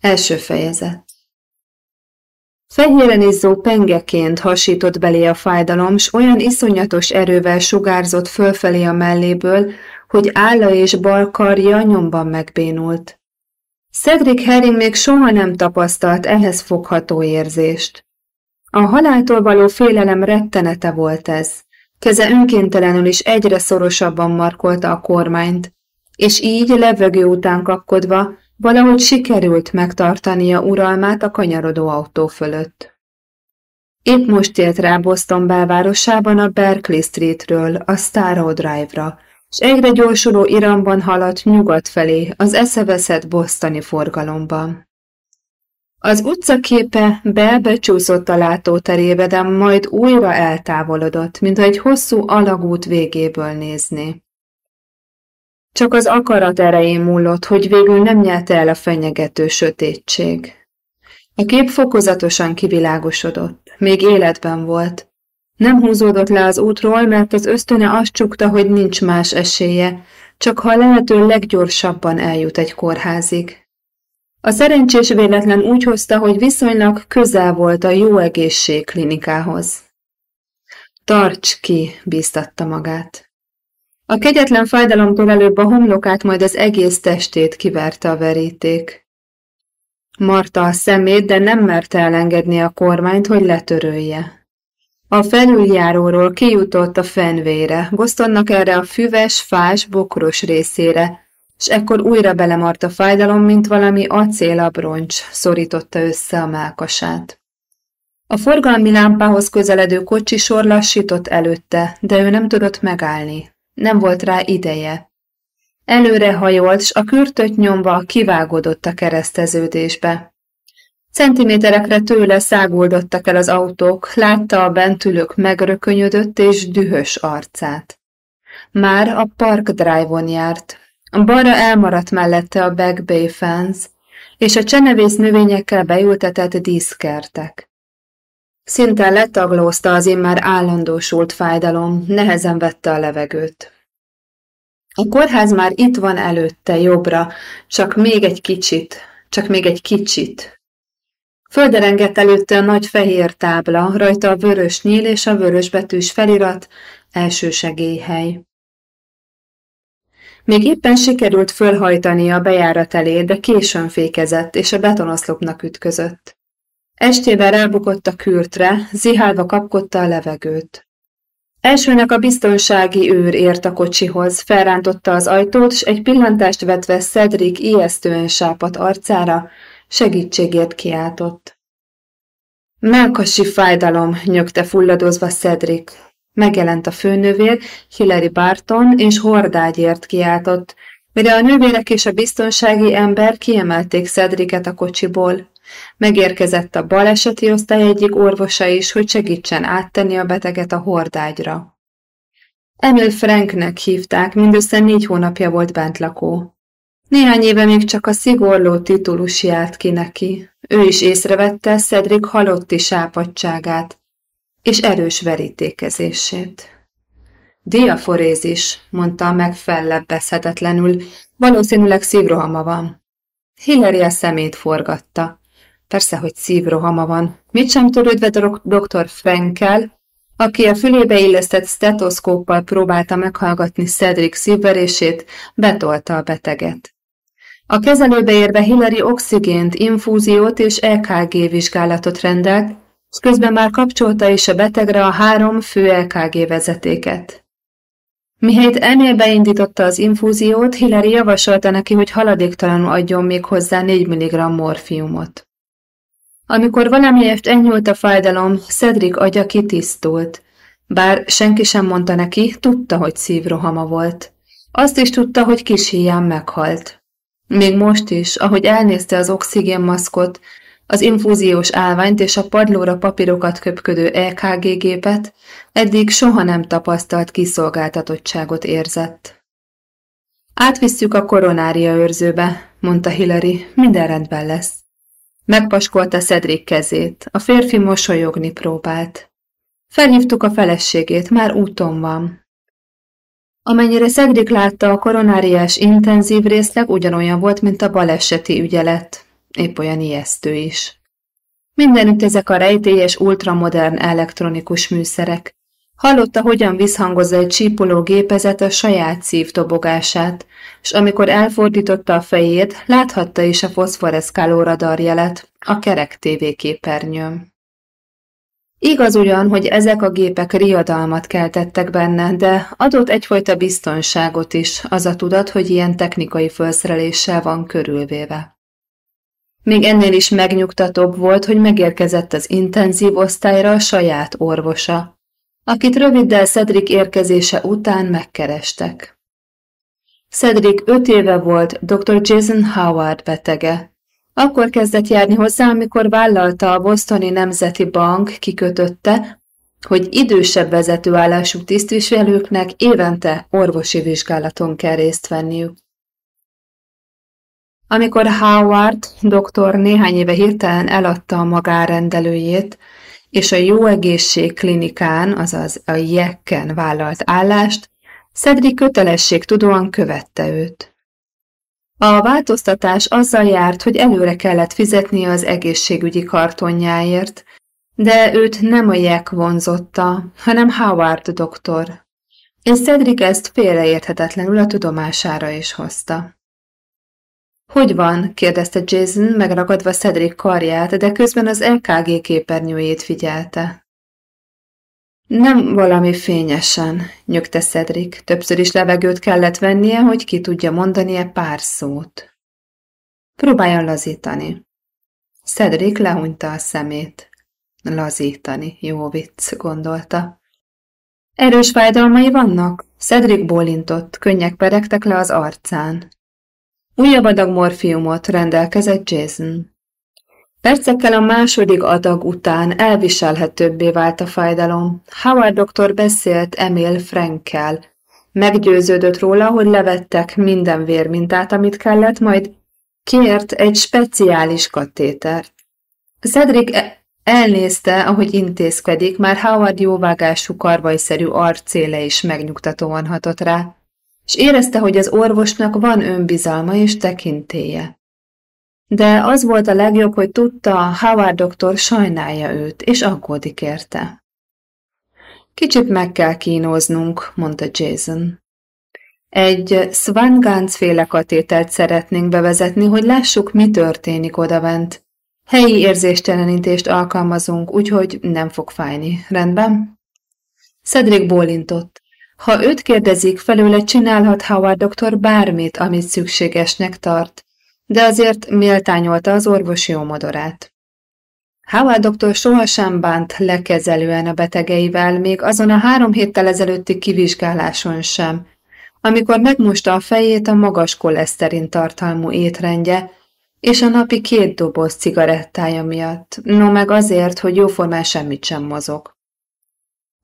Első fejezet Fehéren izzó pengeként hasított belé a fájdalom, s olyan iszonyatos erővel sugárzott fölfelé a melléből, hogy álla és bal karja nyomban megbénult. Cedric Herring még soha nem tapasztalt ehhez fogható érzést. A haláltól való félelem rettenete volt ez. Keze önkéntelenül is egyre szorosabban markolta a kormányt, és így levegő után kapkodva valahogy sikerült megtartania uralmát a kanyarodó autó fölött. Épp most ért rá Boston belvárosában a Berkeley Streetről a Starrow Drive-ra, és egyre gyorsuló iramban haladt nyugat felé az eszeveszett bosztani forgalomban. Az utcaképe bebecsúszott a látóterébe, de majd újra eltávolodott, mint egy hosszú alagút végéből nézni. Csak az akarat erején múlott, hogy végül nem nyelte el a fenyegető sötétség. A kép fokozatosan kivilágosodott, még életben volt. Nem húzódott le az útról, mert az ösztöne azt csukta, hogy nincs más esélye, csak ha lehető leggyorsabban eljut egy kórházig. A szerencsés véletlen úgy hozta, hogy viszonylag közel volt a jó egészség klinikához. Tarts ki, bíztatta magát. A kegyetlen fájdalomtól előbb a homlokát, majd az egész testét kiverte a veríték. Marta a szemét, de nem merte elengedni a kormányt, hogy letörölje. A felüljáróról kijutott a fenvére, Bostonnak erre a füves, fás, bokros részére, és ekkor újra belemart a fájdalom, mint valami acélabroncs szorította össze a mákasát. A forgalmi lámpához közeledő sor lassított előtte, de ő nem tudott megállni. Nem volt rá ideje. Előre hajolt, s a kürtöt nyomva kivágódott a kereszteződésbe. Centiméterekre tőle száguldottak el az autók, látta a bentülők megrökönyödött és dühös arcát. Már a Park Drive-on járt, Balra elmaradt mellette a Back Bay Fence, és a csenevész növényekkel beültetett díszkertek. Szinte letaglózta az immár állandósult fájdalom, nehezen vette a levegőt. A kórház már itt van előtte, jobbra, csak még egy kicsit, csak még egy kicsit. Földerengett előtte a nagy fehér tábla, rajta a vörös nyíl és a vörös betűs felirat, első segélyhely. Még éppen sikerült fölhajtani a bejárat elé, de későn fékezett, és a betonoszlopnak ütközött. Estével elbukott a kürtre, zihálva kapkodta a levegőt. Elsőnek a biztonsági őr ért a kocsihoz, felrántotta az ajtót, s egy pillantást vetve Cedric ijesztően sápat arcára, segítségért kiáltott. Melkasi fájdalom, nyögte fulladozva Cedric. Megjelent a főnővér, Hillary Barton és hordágyért kiáltott, mire a nővérek és a biztonsági ember kiemelték Cedricet a kocsiból. Megérkezett a baleseti osztály egyik orvosa is, hogy segítsen áttenni a beteget a hordágyra. Emil Franknek hívták, mindössze négy hónapja volt bentlakó. Néhány éve még csak a szigorló titulus járt ki neki. Ő is észrevette Cedric halotti sápadságát, és erős verítékezését. Diaforézis, mondta megfellebbezhetetlenül, valószínűleg szívrohama van. Hillary a szemét forgatta. Persze, hogy szívrohama van. Mit sem törődve dr. Frankel, aki a fülébe illesztett stetoszkóppal próbálta meghallgatni Cedric szívverését, betolta a beteget. A kezelőbe érve Hillary oxigént, infúziót és EKG vizsgálatot rendelt, Közben már kapcsolta is a betegre a három fő LKG vezetéket. Mihelyt Emil beindította az infúziót, Hillary javasolta neki, hogy haladéktalanul adjon még hozzá 4 mg morfiumot. Amikor valamiért enyhült a fájdalom, Cedric agya kitisztult. Bár senki sem mondta neki, tudta, hogy szívrohama volt. Azt is tudta, hogy kis híján meghalt. Még most is, ahogy elnézte az oxigénmaszkot, az infúziós állványt és a padlóra papírokat köpködő EKG gépet, eddig soha nem tapasztalt kiszolgáltatottságot érzett. Átvisszük a koronária őrzőbe, mondta Hillary, minden rendben lesz. Megpaskolta Cedric kezét, a férfi mosolyogni próbált. Felhívtuk a feleségét, már úton van. Amennyire Cedric látta, a koronáriás intenzív részleg ugyanolyan volt, mint a baleseti ügyelet. épp olyan ijesztő is. Mindenütt ezek a rejtélyes, ultramodern elektronikus műszerek. Hallotta, hogyan visszhangozza egy csípoló gépezet a saját szívtobogását, és amikor elfordította a fejét, láthatta is a foszforeszkáló radarjelet a kerek tévéképernyőn. Igaz ugyan, hogy ezek a gépek riadalmat keltettek benne, de adott egyfajta biztonságot is az a tudat, hogy ilyen technikai felszereléssel van körülvéve. Még ennél is megnyugtatóbb volt, hogy megérkezett az intenzív osztályra a saját orvosa, akit röviddel Cedric érkezése után megkerestek. Cedric öt éve volt dr. Jason Howard betege. Akkor kezdett járni hozzá, amikor vállalta a Bostoni Nemzeti Bank kikötötte, hogy idősebb vezetőállású tisztviselőknek évente orvosi vizsgálaton kell részt venniük. Amikor Howard doktor néhány éve hirtelen eladta a magárendelőjét, és a Jó Egészség klinikán, azaz a Jekken vállalt állást, Cedric kötelesség tudóan követte őt. A változtatás azzal járt, hogy előre kellett fizetnie az egészségügyi kartonjáért, de őt nem a Jek vonzotta, hanem Howard doktor, és Cedric ezt félreérthetetlenül a tudomására is hozta. Hogy van? kérdezte Jason, megragadva Cedric karját, de közben az LKG képernyőjét figyelte. Nem valami fényesen, nyögte Cedric. Többször is levegőt kellett vennie, hogy ki tudja mondani-e pár szót. Próbáljon lazítani. Cedric lehunyta a szemét. Lazítani, jó vicc, gondolta. Erős fájdalmai vannak? Cedric bólintott, könnyek peregtek le az arcán. Újabb adag morfiumot rendelkezett Jason. Percekkel a második adag után elviselhetőbbé vált a fájdalom. Howard doktor beszélt Emil Frankkel. Meggyőződött róla, hogy levettek minden vérmintát, amit kellett, majd kért egy speciális katétert. Cedric e- elnézte, ahogy intézkedik, már Howard jóvágású karvajszerű arcéle is megnyugtatóan hatott rá és érezte, hogy az orvosnak van önbizalma és tekintéje. De az volt a legjobb, hogy tudta, Howard doktor sajnálja őt, és aggódik érte. Kicsit meg kell kínoznunk, mondta Jason. Egy Swangans féle katételt szeretnénk bevezetni, hogy lássuk, mi történik odabent. Helyi érzéstelenítést alkalmazunk, úgyhogy nem fog fájni. Rendben? Cedric bólintott. Ha őt kérdezik, felőle csinálhat Howard doktor bármit, amit szükségesnek tart, de azért méltányolta az orvosi ómodorát. Howard doktor sohasem bánt lekezelően a betegeivel, még azon a három héttel ezelőtti kivizsgáláson sem, amikor megmosta a fejét a magas koleszterin tartalmú étrendje, és a napi két doboz cigarettája miatt, no meg azért, hogy jóformán semmit sem mozog.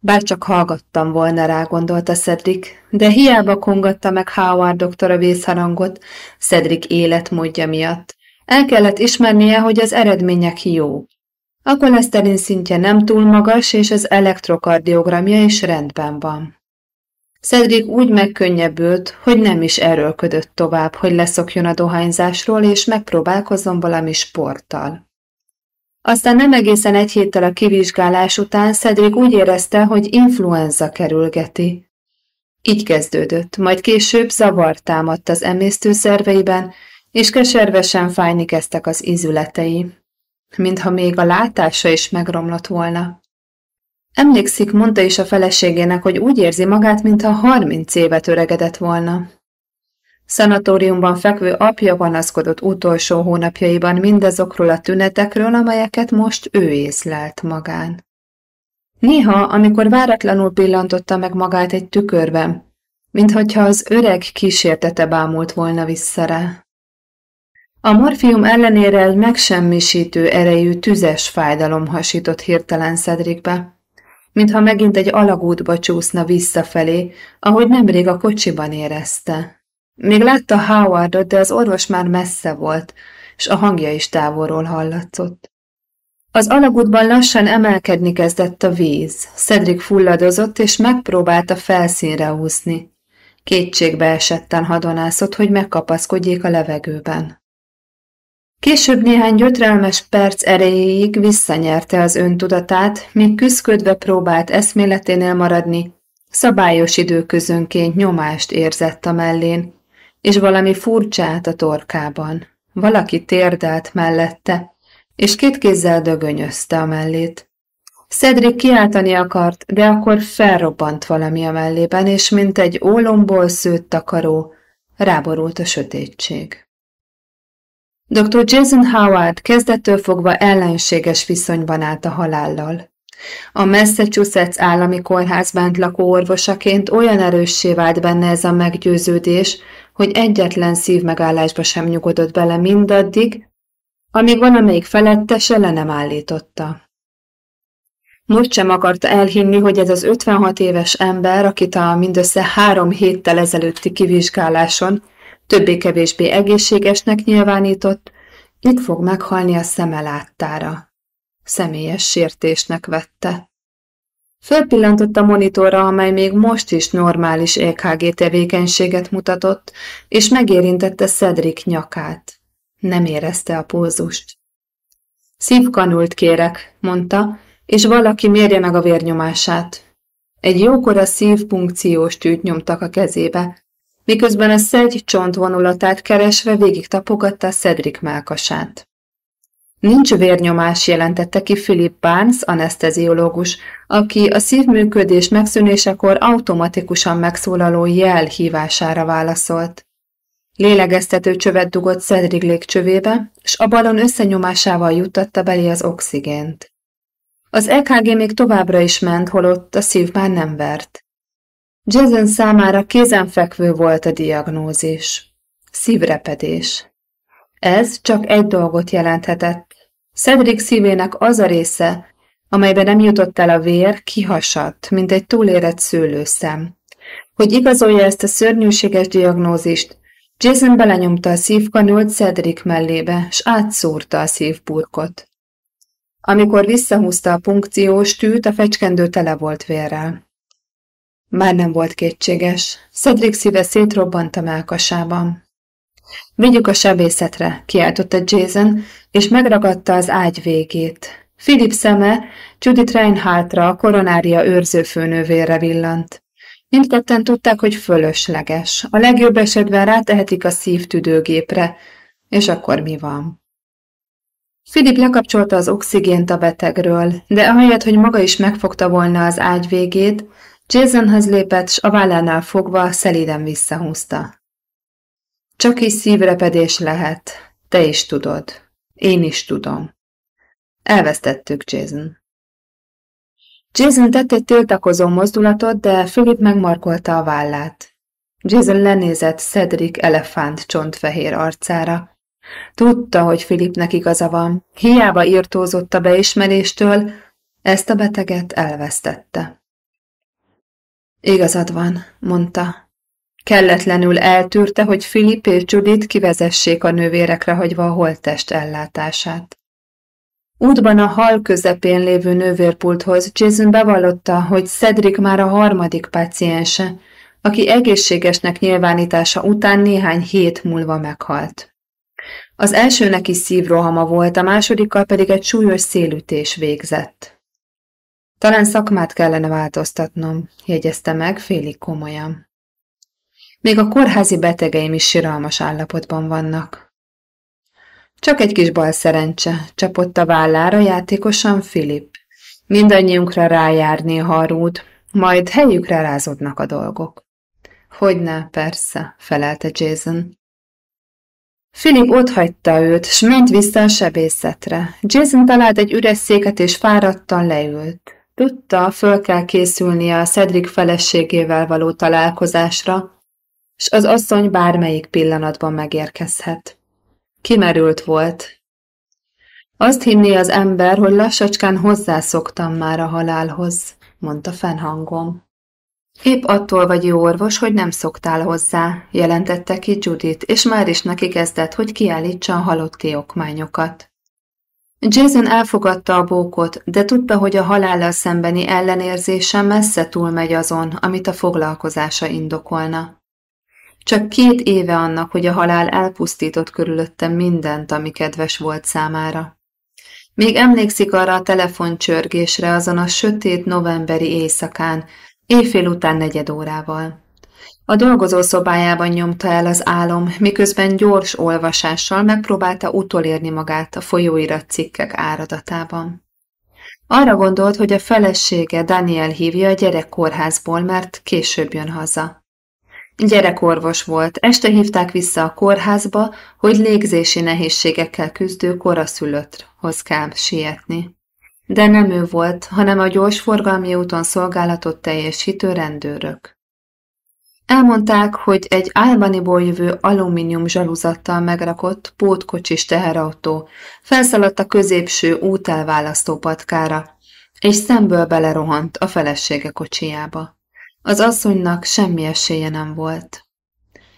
Bár csak hallgattam volna rá, gondolta Cedric, de hiába kongatta meg Howard doktor a vészharangot Cedric életmódja miatt. El kellett ismernie, hogy az eredmények jó. A koleszterin szintje nem túl magas, és az elektrokardiogramja is rendben van. Cedric úgy megkönnyebbült, hogy nem is erőlködött tovább, hogy leszokjon a dohányzásról, és megpróbálkozzon valami sporttal. Aztán nem egészen egy héttel a kivizsgálás után Cedric úgy érezte, hogy influenza kerülgeti. Így kezdődött, majd később zavar támadt az emésztőszerveiben, és keservesen fájni kezdtek az izületei, mintha még a látása is megromlott volna. Emlékszik, mondta is a feleségének, hogy úgy érzi magát, mintha harminc évet öregedett volna. Szanatóriumban fekvő apja panaszkodott utolsó hónapjaiban mindazokról a tünetekről, amelyeket most ő észlelt magán. Néha, amikor váratlanul pillantotta meg magát egy tükörben, minthogyha az öreg kísértete bámult volna vissza rá. A morfium ellenére egy megsemmisítő erejű tüzes fájdalom hasított hirtelen Cedricbe, mintha megint egy alagútba csúszna visszafelé, ahogy nemrég a kocsiban érezte. Még látta Howardot, de az orvos már messze volt, és a hangja is távolról hallatszott. Az alagútban lassan emelkedni kezdett a víz. Cedric fulladozott, és megpróbálta felszínre úszni. Kétségbe esetten hadonászott, hogy megkapaszkodjék a levegőben. Később néhány gyötrelmes perc erejéig visszanyerte az öntudatát, míg küszködve próbált eszméleténél maradni, szabályos időközönként nyomást érzett a mellén, és valami furcsát a torkában. Valaki térdelt mellette, és két kézzel dögönyözte a mellét. Cedric kiáltani akart, de akkor felrobbant valami a mellében, és mint egy ólomból szőtt takaró, ráborult a sötétség. Dr. Jason Howard kezdettől fogva ellenséges viszonyban állt a halállal. A Massachusetts állami kórházban lakó orvosaként olyan erőssé vált benne ez a meggyőződés, hogy egyetlen szívmegállásba sem nyugodott bele mindaddig, amíg valamelyik felettese le nem állította. Most sem akarta elhinni, hogy ez az 56 éves ember, akit a mindössze három héttel ezelőtti kivizsgáláson többé-kevésbé egészségesnek nyilvánított, itt fog meghalni a szeme láttára. Személyes sértésnek vette. Fölpillantott a monitorra, amely még most is normális EKG tevékenységet mutatott, és megérintette Cedric nyakát. Nem érezte a pózust. Szívkanult kérek, mondta, és valaki mérje meg a vérnyomását. Egy jókora szívpunkciós tűt nyomtak a kezébe, miközben a szegy csontvonulatát keresve végig tapogatta Cedric melkasát. Nincs vérnyomás, jelentette ki Philip Barnes, anesteziológus, aki a szívműködés megszűnésekor automatikusan megszólaló jel hívására válaszolt. Lélegeztető csövet dugott Cedric légcsövébe, s a balon összenyomásával juttatta belé az oxigént. Az EKG még továbbra is ment, holott a szív már nem vert. Jason számára kézenfekvő volt a diagnózis. Szívrepedés. Ez csak egy dolgot jelenthetett. Cedric szívének az a része, amelybe nem jutott el a vér, kihasadt, mint egy túlérett szőlőszem. Hogy igazolja ezt a szörnyűséges diagnózist, Jason belenyomta a szívkanult Cedric mellébe, s átszúrta a szívburkot. Amikor visszahúzta a punkciós tűt, a fecskendő tele volt vérrel. Már nem volt kétséges. Cedric szíve szétrobbant a melkasában. Vigyük a sebészetre, kiáltotta Jason, és megragadta az ágy végét. Philip szeme Judith Reinhardtra, a koronária őrzőfőnővére villant. Mindketten tudták, hogy fölösleges. A legjobb esetben rátehetik a szívtüdőgépre, és akkor mi van? Filip lekapcsolta az oxigént a betegről, de ahelyett, hogy maga is megfogta volna az ágy végét, Jasonhoz lépett, s a vállánál fogva szelíden visszahúzta. Csak is szívrepedés lehet, te is tudod. Én is tudom. Elvesztettük Jason. Jason tett egy tiltakozó mozdulatot, de Philip megmarkolta a vállát. Jason lenézett Cedric elefánt csontfehér arcára. Tudta, hogy Philipnek igaza van. Hiába írtózott a beismeréstől, ezt a beteget elvesztette. Igazad van, mondta. Kelletlenül eltűrte, hogy Filip és Judit kivezessék a nővérekre hagyva a holttest ellátását. Útban a hal közepén lévő nővérpulthoz Jason bevallotta, hogy Cedric már a harmadik páciense, aki egészségesnek nyilvánítása után néhány hét múlva meghalt. Az elsőnek is szívrohama volt, a másodikkal pedig egy súlyos szélütés végzett. Talán szakmát kellene változtatnom, jegyezte meg félig komolyan. Még a kórházi betegeim is siralmas állapotban vannak. Csak egy kis bal szerencse, csapott a vállára játékosan Filip. Mindannyiunkra rájár néha a rúd, majd helyükre rázódnak a dolgok. Hogyne, persze, felelte Jason. Philip otthagyta őt, s ment vissza a sebészetre. Jason talált egy üres széket, és fáradtan leült. Tudta, föl kell készülnie a Cedric feleségével való találkozásra, s az asszony bármelyik pillanatban megérkezhet. Kimerült volt. Azt hinné az ember, hogy lassacskán hozzászoktam már a halálhoz, mondta fennhangom. Épp attól vagy jó orvos, hogy nem szoktál hozzá, jelentette ki Judith, és már is neki kezdett, hogy kiállítsa a halotti okmányokat. Jason elfogadta a bókot, de tudta, hogy a halállal szembeni ellenérzése messze túlmegy azon, amit a foglalkozása indokolna. Csak két éve annak, hogy a halál elpusztított körülöttem mindent, ami kedves volt számára. Még emlékszik arra a telefoncsörgésre azon a sötét novemberi éjszakán, éjfél után negyed órával. A dolgozó szobájában nyomta el az álom, miközben gyors olvasással megpróbálta utolérni magát a folyóirat cikkek áradatában. Arra gondolt, hogy a felesége Daniel hívja a gyerekkórházból, mert később jön haza. Gyerekorvos volt, este hívták vissza a kórházba, hogy légzési nehézségekkel küzdő koraszülötthoz kell sietni. De nem ő volt, hanem a gyorsforgalmi úton szolgálatot teljesítő rendőrök. Elmondták, hogy egy Albaniból jövő alumínium zsaluzattal megrakott pótkocsis teherautó felszaladt a középső útelválasztó patkára, és szemből belerohant a felesége kocsijába. Az asszonynak semmi esélye nem volt.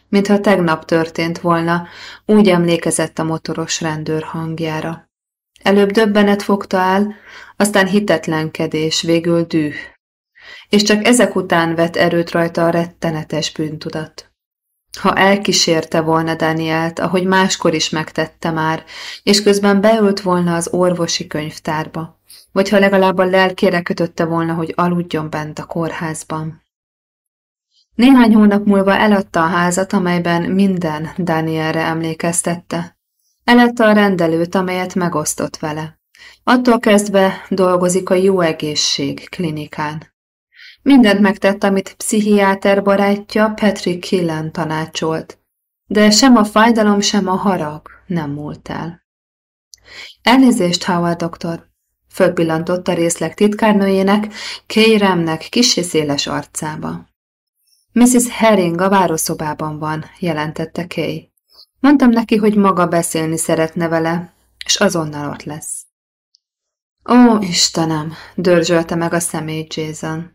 Mintha tegnap történt volna, úgy emlékezett a motoros rendőr hangjára. Előbb döbbenet fogta el, aztán hitetlenkedés, végül düh. És csak ezek után vett erőt rajta a rettenetes bűntudat. Ha elkísérte volna Danielt, ahogy máskor is megtette már, és közben beült volna az orvosi könyvtárba, vagy ha legalább a lelkére kötötte volna, hogy aludjon bent a kórházban. Néhány hónap múlva eladta a házat, amelyben minden Danielre emlékeztette. Eladta a rendelőt, amelyet megosztott vele. Attól kezdve dolgozik a jó egészség klinikán. Mindent megtett, amit pszichiáter barátja Patrick Killen tanácsolt, de sem a fájdalom, sem a harag nem múlt el. Elnézést, Howard doktor, fölpillantott a részleg titkárnőjének, Kay Remnek kis széles arcába. Mrs. Herring a várószobában van, jelentette Kay. Mondtam neki, hogy maga beszélni szeretne vele, és azonnal ott lesz. Ó, Istenem, dörzsölte meg a szemét Jason.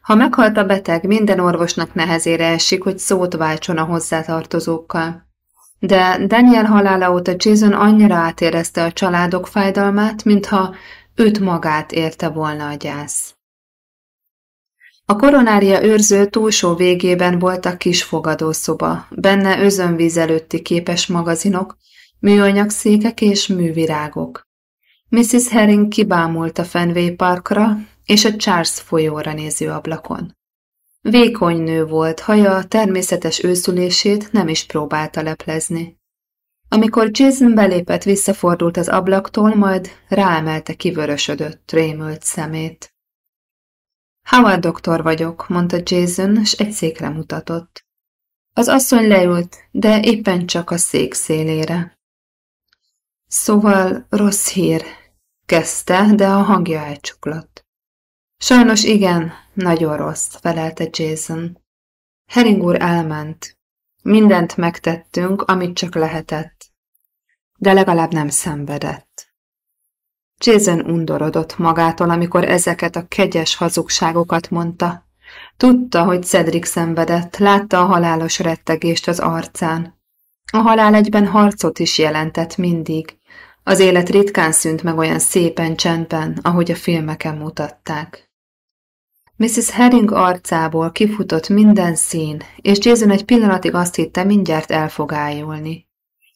Ha meghalt a beteg, minden orvosnak nehezére esik, hogy szót váltson a hozzátartozókkal. De Daniel halála óta Jason annyira átérezte a családok fájdalmát, mintha őt magát érte volna a gyász. A koronária őrző túlsó végében volt a kis fogadószoba, benne özönvíz előtti képes magazinok, műanyagszékek és művirágok. Mrs. Herring kibámult a Fenway Parkra és a Charles folyóra néző ablakon. Vékony nő volt, haja a természetes őszülését nem is próbálta leplezni. Amikor Jason belépett, visszafordult az ablaktól, majd ráemelte kivörösödött, rémült szemét. Howard doktor vagyok, mondta Jason, és egy székre mutatott. Az asszony leült, de éppen csak a szék szélére. Szóval rossz hír, kezdte, de a hangja elcsuklott. Sajnos igen, nagyon rossz, felelte Jason. Herring úr elment. Mindent megtettünk, amit csak lehetett. De legalább nem szenvedett. Jason undorodott magától, amikor ezeket a kegyes hazugságokat mondta. Tudta, hogy Cedric szenvedett, látta a halálos rettegést az arcán. A halál egyben harcot is jelentett mindig. Az élet ritkán szűnt meg olyan szépen csendben, ahogy a filmeken mutatták. Mrs. Herring arcából kifutott minden szín, és Jason egy pillanatig azt hitte, mindjárt el fog ájulni.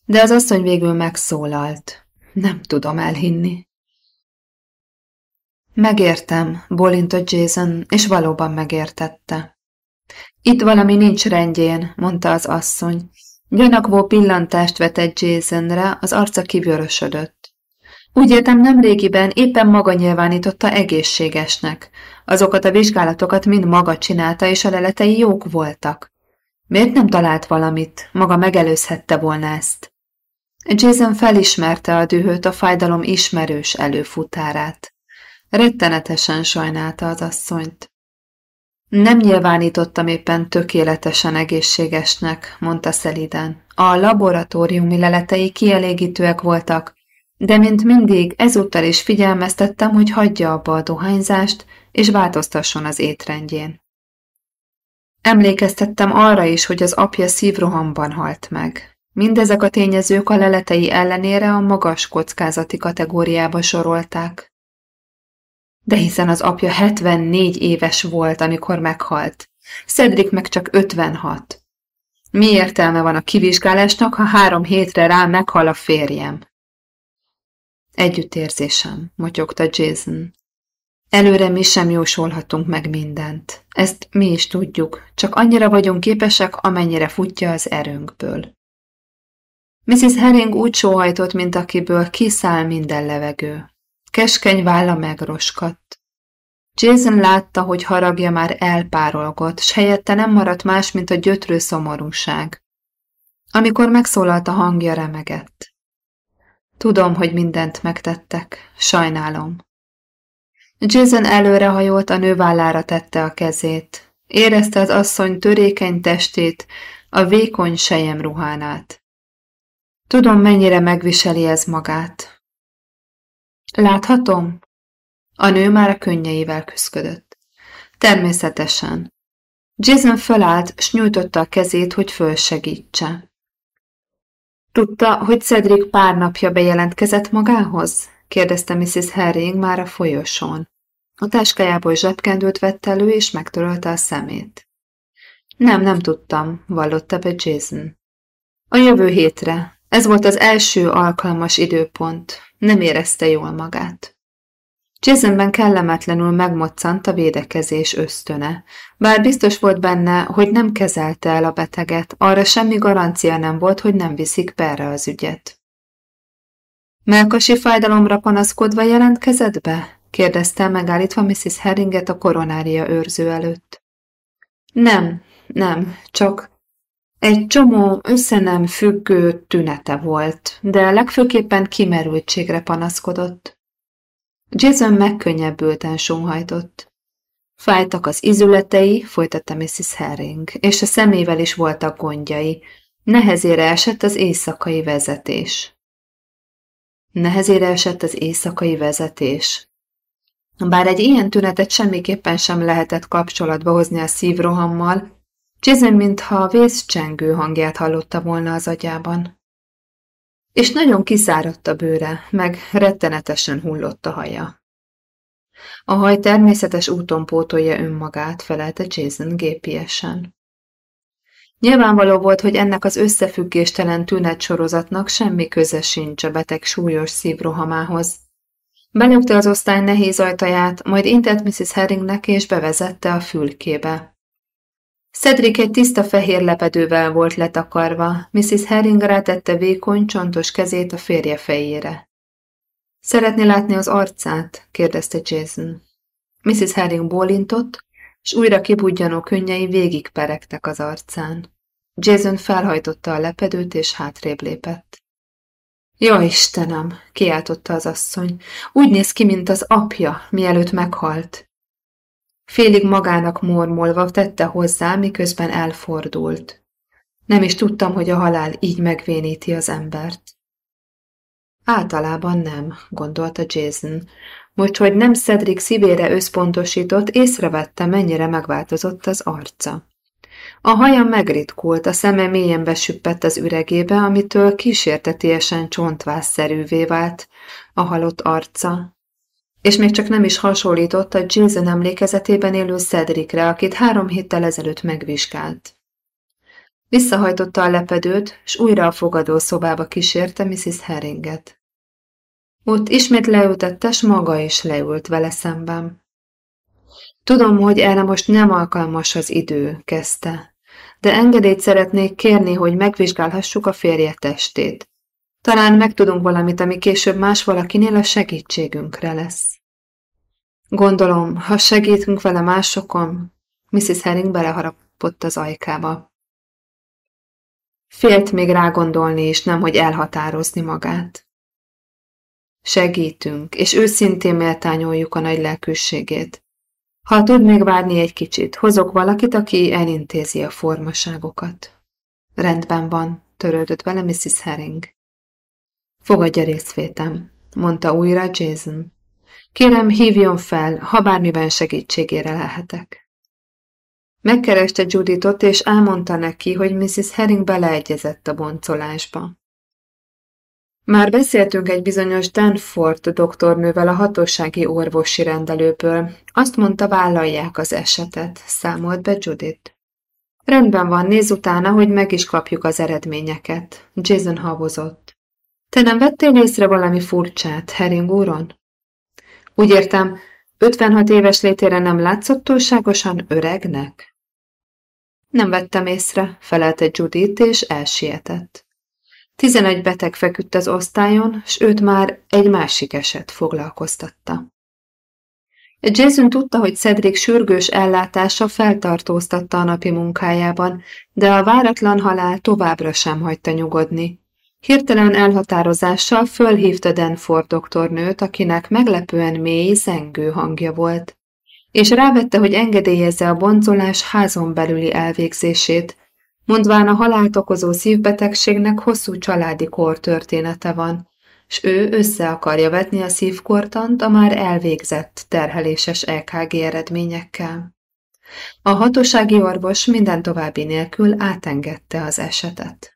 De az asszony végül megszólalt. Nem tudom elhinni. Megértem, bolintott Jason, és valóban megértette. Itt valami nincs rendjén, mondta az asszony. Gyanakvó pillantást vetett Jasonre, az arca kivörösödött. Úgy értem, nem régiben éppen maga nyilvánította egészségesnek. Azokat a vizsgálatokat mind maga csinálta, és a leletei jók voltak. Miért nem talált valamit? Maga megelőzhette volna ezt. Jason felismerte a dühöt, a fájdalom ismerős előfutárát. Rettenetesen sajnálta az asszonyt. Nem nyilvánítottam éppen tökéletesen egészségesnek, mondta szeliden. A laboratóriumi leletei kielégítőek voltak, de mint mindig ezúttal is figyelmeztettem, hogy hagyja abba a dohányzást, és változtasson az étrendjén. Emlékeztettem arra is, hogy az apja szívrohamban halt meg. Mindezek a tényezők a leletei ellenére a magas kockázati kategóriába sorolták. De hiszen az apja 74 éves volt, amikor meghalt. Cedric meg csak 56. Mi értelme van a kivizsgálásnak, ha három hétre rá meghal a férjem? Együttérzésem, motyogta Jason. Előre mi sem jósolhatunk meg mindent. Ezt mi is tudjuk, csak annyira vagyunk képesek, amennyire futja az erőnkből. Mrs. Herring úgy sóhajtott, mint akiből kiszáll minden levegő. Keskeny válla megroskadt. Jason látta, hogy haragja már elpárolgott, s helyette nem maradt más, mint a gyötrő szomorúság. Amikor megszólalt a hangja remegett. Tudom, hogy mindent megtettek, sajnálom. Jason előrehajolt, a nő vállára tette a kezét. Érezte az asszony törékeny testét, a vékony sejem ruhánát. Tudom, mennyire megviseli ez magát. Láthatom? A nő már a könnyeivel küszködött. Természetesen. Jason fölállt, s nyújtotta a kezét, hogy fölsegítse. Tudta, hogy Cedric pár napja bejelentkezett magához? kérdezte Mrs. Herring már a folyosón. A táskájából zsebkendőt vett elő, és megtörölte a szemét. Nem, nem tudtam, vallotta be Jason. A jövő hétre. Ez volt az első alkalmas időpont. Nem érezte jól magát. Jasonben kellemetlenül megmoccant a védekezés ösztöne. Bár biztos volt benne, hogy nem kezelte el a beteget, arra semmi garancia nem volt, hogy nem viszik perre az ügyet. Melkasi fájdalomra panaszkodva jelentkezett be? kérdezte megállítva Mrs. Herringet a koronária őrző előtt. Nem, nem, csak egy csomó összenem függő tünete volt, de legfőképpen kimerültségre panaszkodott. Jason megkönnyebbülten sóhajtott. Fájtak az izületei, folytatta Mrs. Herring, és a szemével is voltak gondjai. Nehezére esett az éjszakai vezetés. Nehezére esett az éjszakai vezetés. Bár egy ilyen tünetet semmiképpen sem lehetett kapcsolatba hozni a szívrohammal, Jason mintha a vészcsengő hangját hallotta volna az agyában. És nagyon kiszáradt a bőre, meg rettenetesen hullott a haja. A haj természetes úton pótolja önmagát, felelte Jason gépiesen. Nyilvánvaló volt, hogy ennek az összefüggéstelen tünetsorozatnak semmi köze sincs a beteg súlyos szívrohamához, Benyugta az osztály nehéz ajtaját, majd intett Mrs. Herringnek és bevezette a fülkébe. Cedric egy tiszta fehér lepedővel volt letakarva, Mrs. Herring rátette vékony, csontos kezét a férje fejére. Szeretné látni az arcát? kérdezte Jason. Mrs. Herring bólintott, és újra kibudjanó könnyei végig peregtek az arcán. Jason felhajtotta a lepedőt és hátrébb lépett. Ja, Istenem, kiáltotta az asszony. Úgy néz ki, mint az apja, mielőtt meghalt. Félig magának mormolva tette hozzá, miközben elfordult. Nem is tudtam, hogy a halál így megvéníti az embert. Általában nem, gondolta Jason. Most, hogy nem Cedric szívére összpontosított, észrevette, mennyire megváltozott az arca. A haja megritkult, a szeme mélyen besüppett az üregébe, amitől kísértetiesen csontvásszerűvé vált a halott arca. És még csak nem is hasonlított a Jason emlékezetében élő Cedricre, akit három héttel ezelőtt megvizsgált. Visszahajtotta a lepedőt, s újra a fogadó szobába kísérte Mrs. Herringet. Ott ismét leültette, s maga is leült vele szemben. Tudom, hogy erre most nem alkalmas az idő, kezdte, de engedélyt szeretnék kérni, hogy megvizsgálhassuk a férje testét. Talán megtudunk valamit, ami később más valakinél a segítségünkre lesz. Gondolom, ha segítünk vele másokon, Mrs. Herring beleharapott az ajkába. Félt még rágondolni és nem, hogy elhatározni magát. Segítünk, és őszintén méltányoljuk a nagy lelkűségét. Ha tud még várni egy kicsit, hozok valakit, aki elintézi a formaságokat. Rendben van, törődött vele Mrs. Herring. Fogadja részvétem, mondta újra Jason. Kérem, hívjon fel, ha bármiben segítségére lehetek. Megkereste Juditot, és elmondta neki, hogy Mrs. Herring beleegyezett a boncolásba. Már beszéltünk egy bizonyos Danford doktornővel a hatósági orvosi rendelőből. Azt mondta, vállalják az esetet, számolt be Judith. Rendben van, nézz utána, hogy meg is kapjuk az eredményeket. Jason habozott. Te nem vettél észre valami furcsát, Herring úron? Úgy értem, 56 éves létére nem látszott túlságosan öregnek? Nem vettem észre, felelte Judith, és elsietett. Tizenegy beteg feküdt az osztályon, s őt már egy másik eset foglalkoztatta. Jason tudta, hogy Cedric sürgős ellátása feltartóztatta a napi munkájában, de a váratlan halál továbbra sem hagyta nyugodni. Hirtelen elhatározással fölhívta Denford doktornőt, akinek meglepően mély, zengő hangja volt, és rávette, hogy engedélyezze a boncolás házon belüli elvégzését, mondván a halált okozó szívbetegségnek hosszú családi kor története van, s ő össze akarja vetni a szívkortant a már elvégzett terheléses EKG eredményekkel. A hatósági orvos minden további nélkül átengedte az esetet.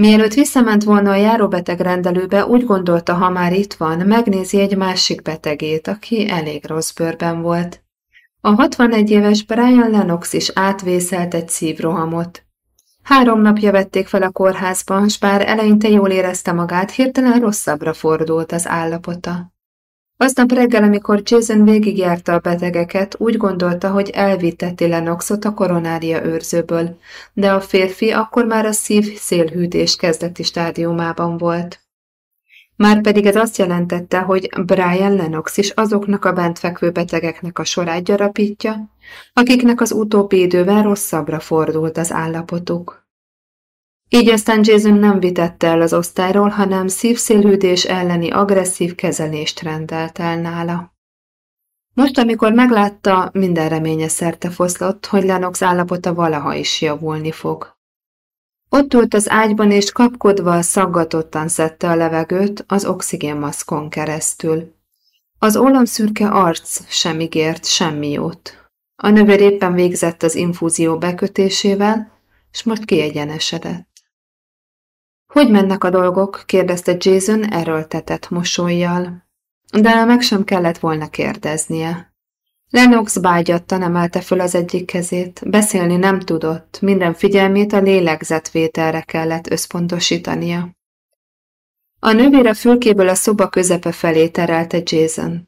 Mielőtt visszament volna a járóbeteg rendelőbe, úgy gondolta, ha már itt van, megnézi egy másik betegét, aki elég rossz bőrben volt. A 61 éves Brian Lennox is átvészelt egy szívrohamot. Három napja vették fel a kórházban, s bár eleinte jól érezte magát, hirtelen rosszabbra fordult az állapota. Aznap reggel, amikor Jason végigjárta a betegeket, úgy gondolta, hogy elvitteti Lennoxot a koronária őrzőből, de a férfi akkor már a szív szélhűtés kezdeti stádiumában volt. Márpedig ez azt jelentette, hogy Brian Lennox is azoknak a bent fekvő betegeknek a sorát gyarapítja, akiknek az utóbbi idővel rosszabbra fordult az állapotuk. Így aztán Jason nem vitette el az osztályról, hanem szívszélhűdés elleni agresszív kezelést rendelt el nála. Most, amikor meglátta, minden reménye szerte foszlott, hogy Lennox állapota valaha is javulni fog. Ott ült az ágyban, és kapkodva, szaggatottan szedte a levegőt az oxigénmaszkon keresztül. Az ólomszürke arc sem ígért semmi jót. A nővér éppen végzett az infúzió bekötésével, és most kiegyenesedett. Hogy mennek a dolgok? kérdezte Jason erőltetett mosolyjal. De meg sem kellett volna kérdeznie. Lennox bágyattan emelte föl az egyik kezét, beszélni nem tudott, minden figyelmét a lélegzetvételre kellett összpontosítania. A nővére fülkéből a szoba közepe felé terelte Jason.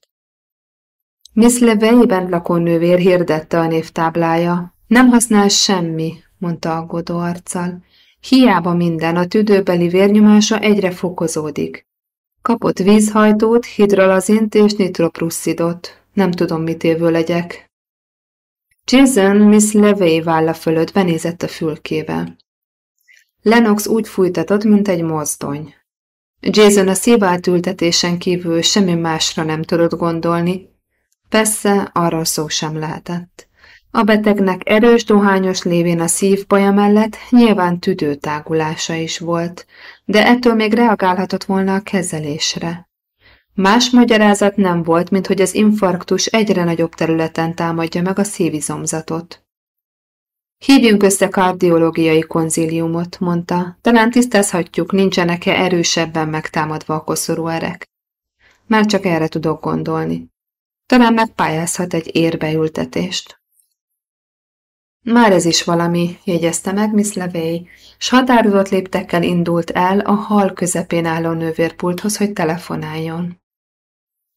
Miss Leveiben lakó nővér hirdette a névtáblája. Nem használ semmi, mondta aggódó arccal. Hiába minden, a tüdőbeli vérnyomása egyre fokozódik. Kapott vízhajtót, hidralazint és nitroprusszidot. Nem tudom, mit évő legyek. Jason Miss Levey válla fölött benézett a fülkébe. Lennox úgy fújtatott, mint egy mozdony. Jason a szívátültetésen kívül semmi másra nem tudott gondolni, persze arra szó sem lehetett. A betegnek erős dohányos lévén a szívbaja mellett nyilván tüdőtágulása is volt, de ettől még reagálhatott volna a kezelésre. Más magyarázat nem volt, mint hogy az infarktus egyre nagyobb területen támadja meg a szívizomzatot. Hívjunk össze kardiológiai konzíliumot, mondta. Talán tisztázhatjuk, nincsenek-e erősebben megtámadva a koszorú. Már csak erre tudok gondolni. Talán megpályázhat egy érbeültetést. Már ez is valami, jegyezte meg Miss Levey, s határozott léptekkel indult el a hal közepén álló nővérpulthoz, hogy telefonáljon.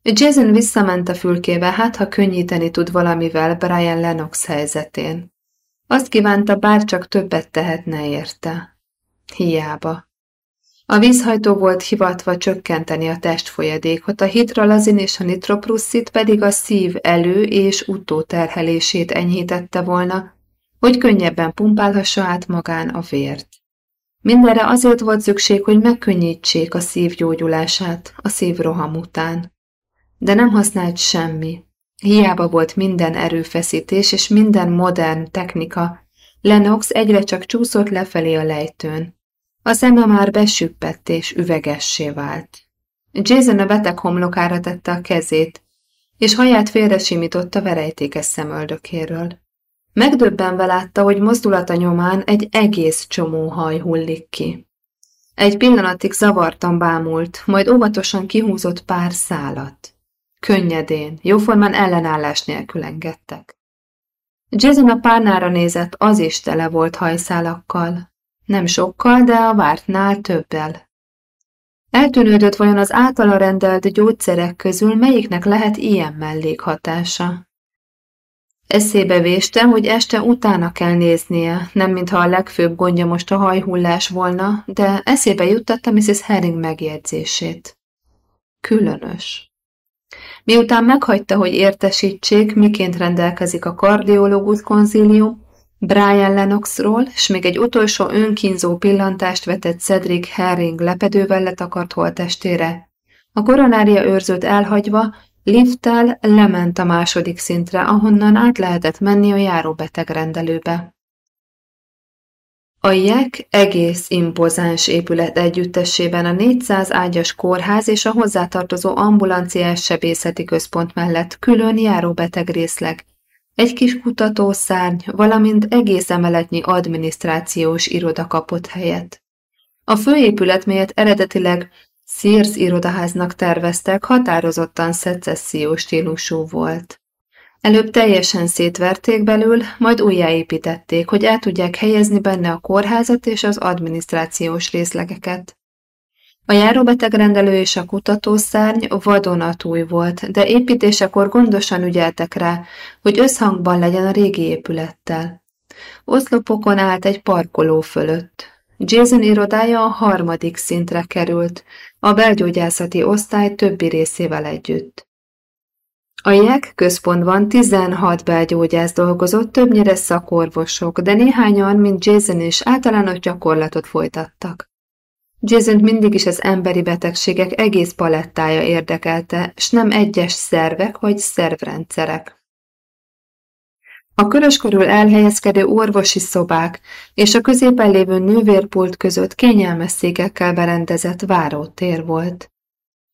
Jason visszament a fülkébe, hát ha könnyíteni tud valamivel Brian Lennox helyzetén. Azt kívánta, bár csak többet tehetne érte. Hiába. A vízhajtó volt hivatva csökkenteni a testfolyadékot, a hidralazin és a nitroprusszit pedig a szív elő- és utóterhelését enyhítette volna, hogy könnyebben pumpálhassa át magán a vért. Mindenre azért volt szükség, hogy megkönnyítsék a szív gyógyulását a szívroham után. De nem használt semmi. Hiába volt minden erőfeszítés és minden modern technika, Lennox egyre csak csúszott lefelé a lejtőn. A szeme már besüppett és üvegessé vált. Jason a beteg homlokára tette a kezét, és haját félresimította verejtékes szemöldökéről. Megdöbbenve látta, hogy mozdulata nyomán egy egész csomó haj hullik ki. Egy pillanatig zavartan bámult, majd óvatosan kihúzott pár szálat. Könnyedén, jóformán ellenállás nélkül engedtek. Jason a párnára nézett, az is tele volt hajszálakkal. Nem sokkal, de a vártnál többel. Eltűnődött vajon az általa rendelt gyógyszerek közül melyiknek lehet ilyen mellékhatása. Eszébe véstem, hogy este utána kell néznie, nem mintha a legfőbb gondja most a hajhullás volna, de eszébe juttatta Mrs. Herring megjegyzését. Különös. Miután meghagyta, hogy értesítsék, miként rendelkezik a kardiológus konzílium, Brian Lennoxról, s még egy utolsó önkínzó pillantást vetett Cedric Herring lepedővel letakart holtestére. A koronária őrzőt elhagyva, lifttel lement a második szintre, ahonnan át lehetett menni a járóbetegrendelőbe. A JEK egész impozáns épület együttesében a 400 ágyas kórház és a hozzátartozó ambulanciás sebészeti központ mellett külön járóbeteg részleg, egy kis kutatószárny, valamint egész emeletnyi adminisztrációs iroda kapott helyet. A főépület, melyet eredetileg Sears irodaháznak terveztek, határozottan szecessziós stílusú volt. Előbb teljesen szétverték belül, majd újjáépítették, hogy el tudják helyezni benne a kórházat és az adminisztrációs részlegeket. A járóbetegrendelő és a kutatószárny vadonatúj volt, de építésekor gondosan ügyeltek rá, hogy összhangban legyen a régi épülettel. Oszlopokon állt egy parkoló fölött. Jason irodája a harmadik szintre került, a belgyógyászati osztály többi részével együtt. A JEK központban 16 belgyógyász dolgozott, többnyire szakorvosok, de néhányan, mint Jason is, általános gyakorlatot folytattak. Jason mindig is az emberi betegségek egész palettája érdekelte, s nem egyes szervek vagy szervrendszerek. A körös körül elhelyezkedő orvosi szobák és a középen lévő nővérpult között kényelmes székekkel berendezett várótér volt.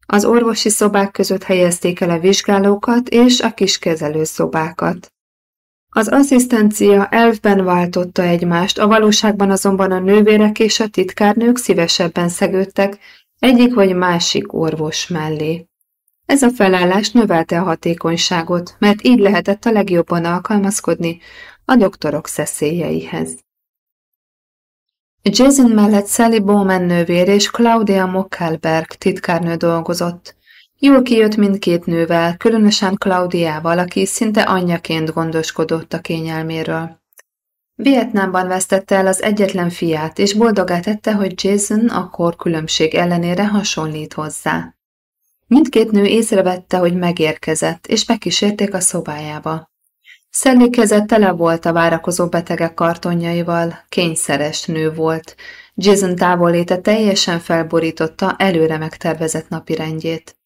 Az orvosi szobák között helyezték el a vizsgálókat és a kis kezelőszobákat. Az asszisztencia elvben váltotta egymást, a valóságban azonban a nővérek és a titkárnők szívesebben szegődtek egyik vagy másik orvos mellé. Ez a felállás növelte a hatékonyságot, mert így lehetett a legjobban alkalmazkodni a doktorok szeszélyeihez. Jason mellett Sally Bowman nővér és Claudia Mockelberg titkárnő dolgozott. Jól kijött mindkét nővel, különösen Claudiával, aki szinte anyjaként gondoskodott a kényelméről. Vietnámban vesztette el az egyetlen fiát, és boldogát tette, hogy Jason a korkülönbség ellenére hasonlít hozzá. Mindkét nő észrevette, hogy megérkezett, és megkísérték a szobájába. Szelli keze tele volt a várakozó betegek kartonjaival, kényszeres nő volt. Jason távolléte teljesen felborította előre megtervezett napirendjét.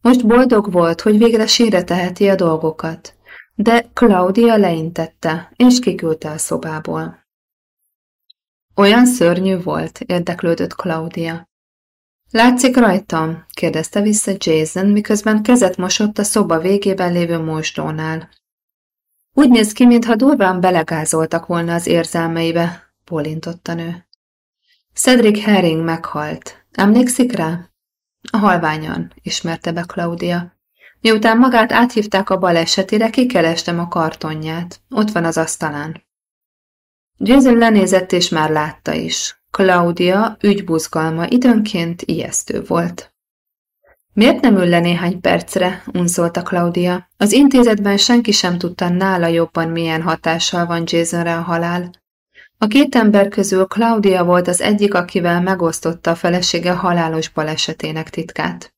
Most boldog volt, hogy végre sírre teheti a dolgokat, de Claudia leintette, és kiküldte a szobából. Olyan szörnyű volt, érdeklődött Claudia. Látszik rajtam? kérdezte vissza Jason, miközben kezet mosott a szoba végében lévő mosdónál. Úgy néz ki, mintha durván belegázoltak volna az érzelmeibe, bólintott a nő. Cedric Herring meghalt. Emlékszik rá? A halványan, ismerte be Claudia. Miután magát áthívták a balesetére, kikerestem a kartonját. Ott van az asztalán. Jason lenézett és már látta is. Claudia ügybuzgalma időnként ijesztő volt. Miért nem ül le néhány percre? unszolta Claudia. Az intézetben senki sem tudta nála jobban milyen hatással van Jasonre a halál. A két ember közül Claudia volt az egyik, akivel megosztotta a felesége halálos balesetének titkát.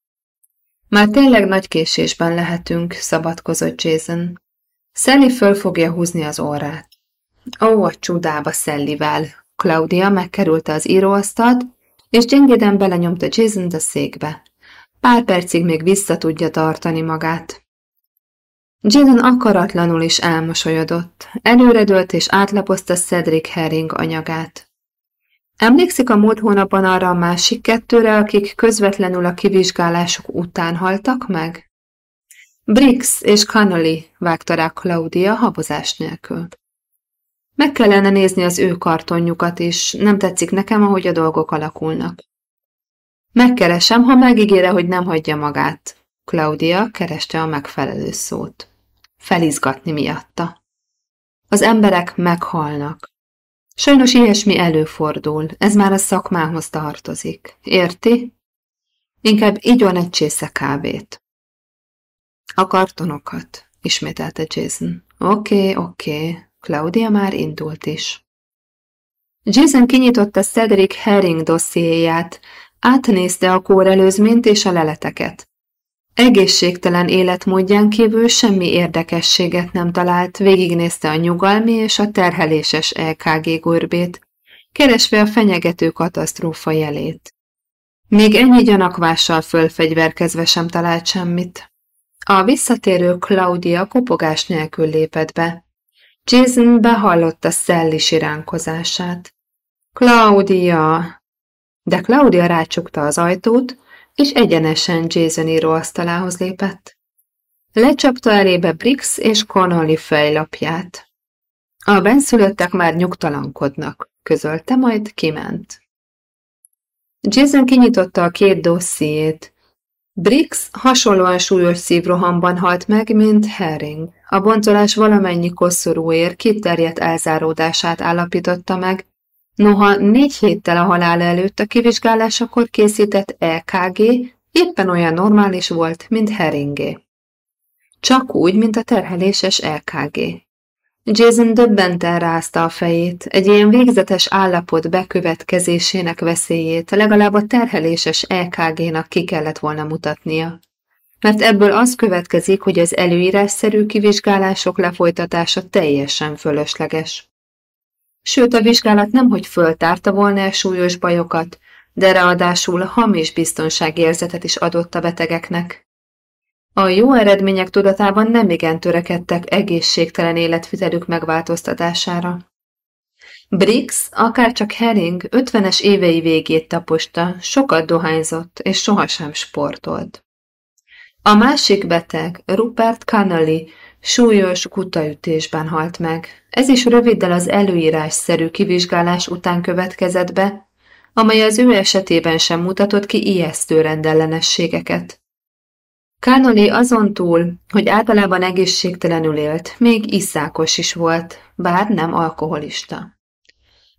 Már tényleg nagy késésben lehetünk, szabadkozott Jason. Sally föl fogja húzni az orrát. Ó, a csudába Szellivel, Claudia megkerülte az íróasztalt, és gyengéden belenyomta jason a székbe. Pár percig még vissza tudja tartani magát. Jason akaratlanul is elmosolyodott, előredőlt és átlapozta Cedric Herring anyagát. Emlékszik a múlt hónapban arra a másik kettőre, akik közvetlenül a kivizsgálások után haltak meg? Brix és Connolly vágta rá Claudia habozás nélkül. Meg kellene nézni az ő kartonjukat is, nem tetszik nekem, ahogy a dolgok alakulnak. Megkeresem, ha megígére, hogy nem hagyja magát. Claudia kereste a megfelelő szót. Felizgatni miatta. Az emberek meghalnak. Sajnos ilyesmi előfordul, ez már a szakmához tartozik. Érti? Inkább igyon egy csésze kávét. A kartonokat, ismételte Jason. Oké, okay, oké, okay. Claudia már indult is. Jason kinyitotta Cedric Herring dossziéját, átnézte a kórelőzményt és a leleteket. Egészségtelen életmódján kívül semmi érdekességet nem talált, végignézte a nyugalmi és a terheléses EKG görbét, keresve a fenyegető katasztrófa jelét. Még ennyi gyanakvással fölfegyverkezve sem talált semmit. A visszatérő Claudia kopogás nélkül lépett be. Jason behallotta Sally siránkozását. Claudia! De Claudia rácsukta az ajtót, és egyenesen Jason íróasztalához lépett. Lecsapta elébe Brix és Connolly fejlapját. A benszülöttek már nyugtalankodnak, közölte, majd kiment. Jason kinyitotta a két dossziét. Brix hasonlóan súlyos szívrohamban halt meg, mint Herring. A boncolás valamennyi koszorúér kiterjedt elzáródását állapította meg, Noha négy héttel a halál előtt a kivizsgálásakor készített EKG éppen olyan normális volt, mint Heringé. Csak úgy, mint a terheléses EKG. Jason döbbenten rázta a fejét, egy ilyen végzetes állapot bekövetkezésének veszélyét legalább a terheléses EKG-nak ki kellett volna mutatnia. Mert ebből az következik, hogy az előírásszerű kivizsgálások lefolytatása teljesen fölösleges. Sőt, a vizsgálat nemhogy föltárta volna el súlyos bajokat, de ráadásul hamis biztonságérzetet is adott a betegeknek. A jó eredmények tudatában nem igen törekedtek egészségtelen életvitelük megváltoztatására. Briggs, akárcsak Herring, ötvenes évei végét taposta, sokat dohányzott és sohasem sportolt. A másik beteg, Rupert Connolly, Súlyos kutaütésben halt meg. Ez is röviddel az előírásszerű kivizsgálás után következett be, amely az ő esetében sem mutatott ki ijesztő rendellenességeket. Kánoli azon túl, hogy általában egészségtelenül élt, még iszákos is volt, bár nem alkoholista.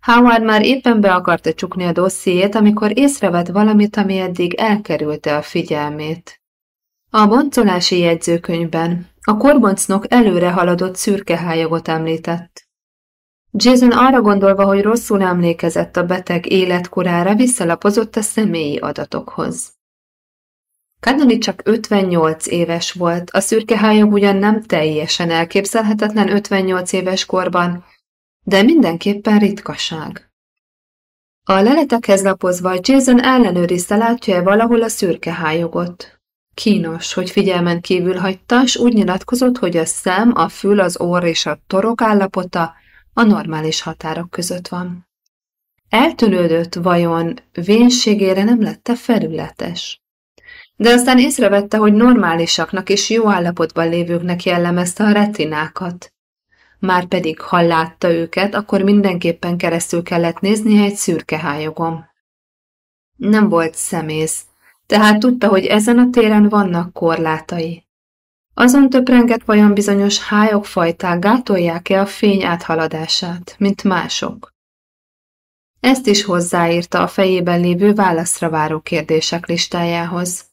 Howard már éppen be akarta csukni a dossziét, amikor észrevett valamit, ami eddig elkerülte a figyelmét. A boncolási jegyzőkönyvben a korboncnok előre haladott szürke hályagot említett. Jason arra gondolva, hogy rosszul emlékezett a beteg életkorára, visszalapozott a személyi adatokhoz. Connolly csak 58 éves volt, a szürke hályog ugyan nem teljesen elképzelhetetlen 58 éves korban, de mindenképpen ritkaság. A leletekhez lapozva Jason ellenőrizte látja-e valahol a szürke hályogot. Kínos, hogy figyelmen kívül hagyta, s úgy nyilatkozott, hogy a szem, a fül, az orr és a torok állapota a normális határok között van. Eltűnődött vajon vénségére nem lette felületes. De aztán észrevette, hogy normálisaknak és jó állapotban lévőknek jellemezte a retinákat. Márpedig, ha látta őket, akkor mindenképpen keresztül kellett néznie egy szürke hályogom. Nem volt szemész, tehát tudta, hogy ezen a téren vannak korlátai. Azon töprengett vajon bizonyos hályogfajták gátolják-e a fény áthaladását, mint mások. Ezt is hozzáírta a fejében lévő válaszra váró kérdések listájához.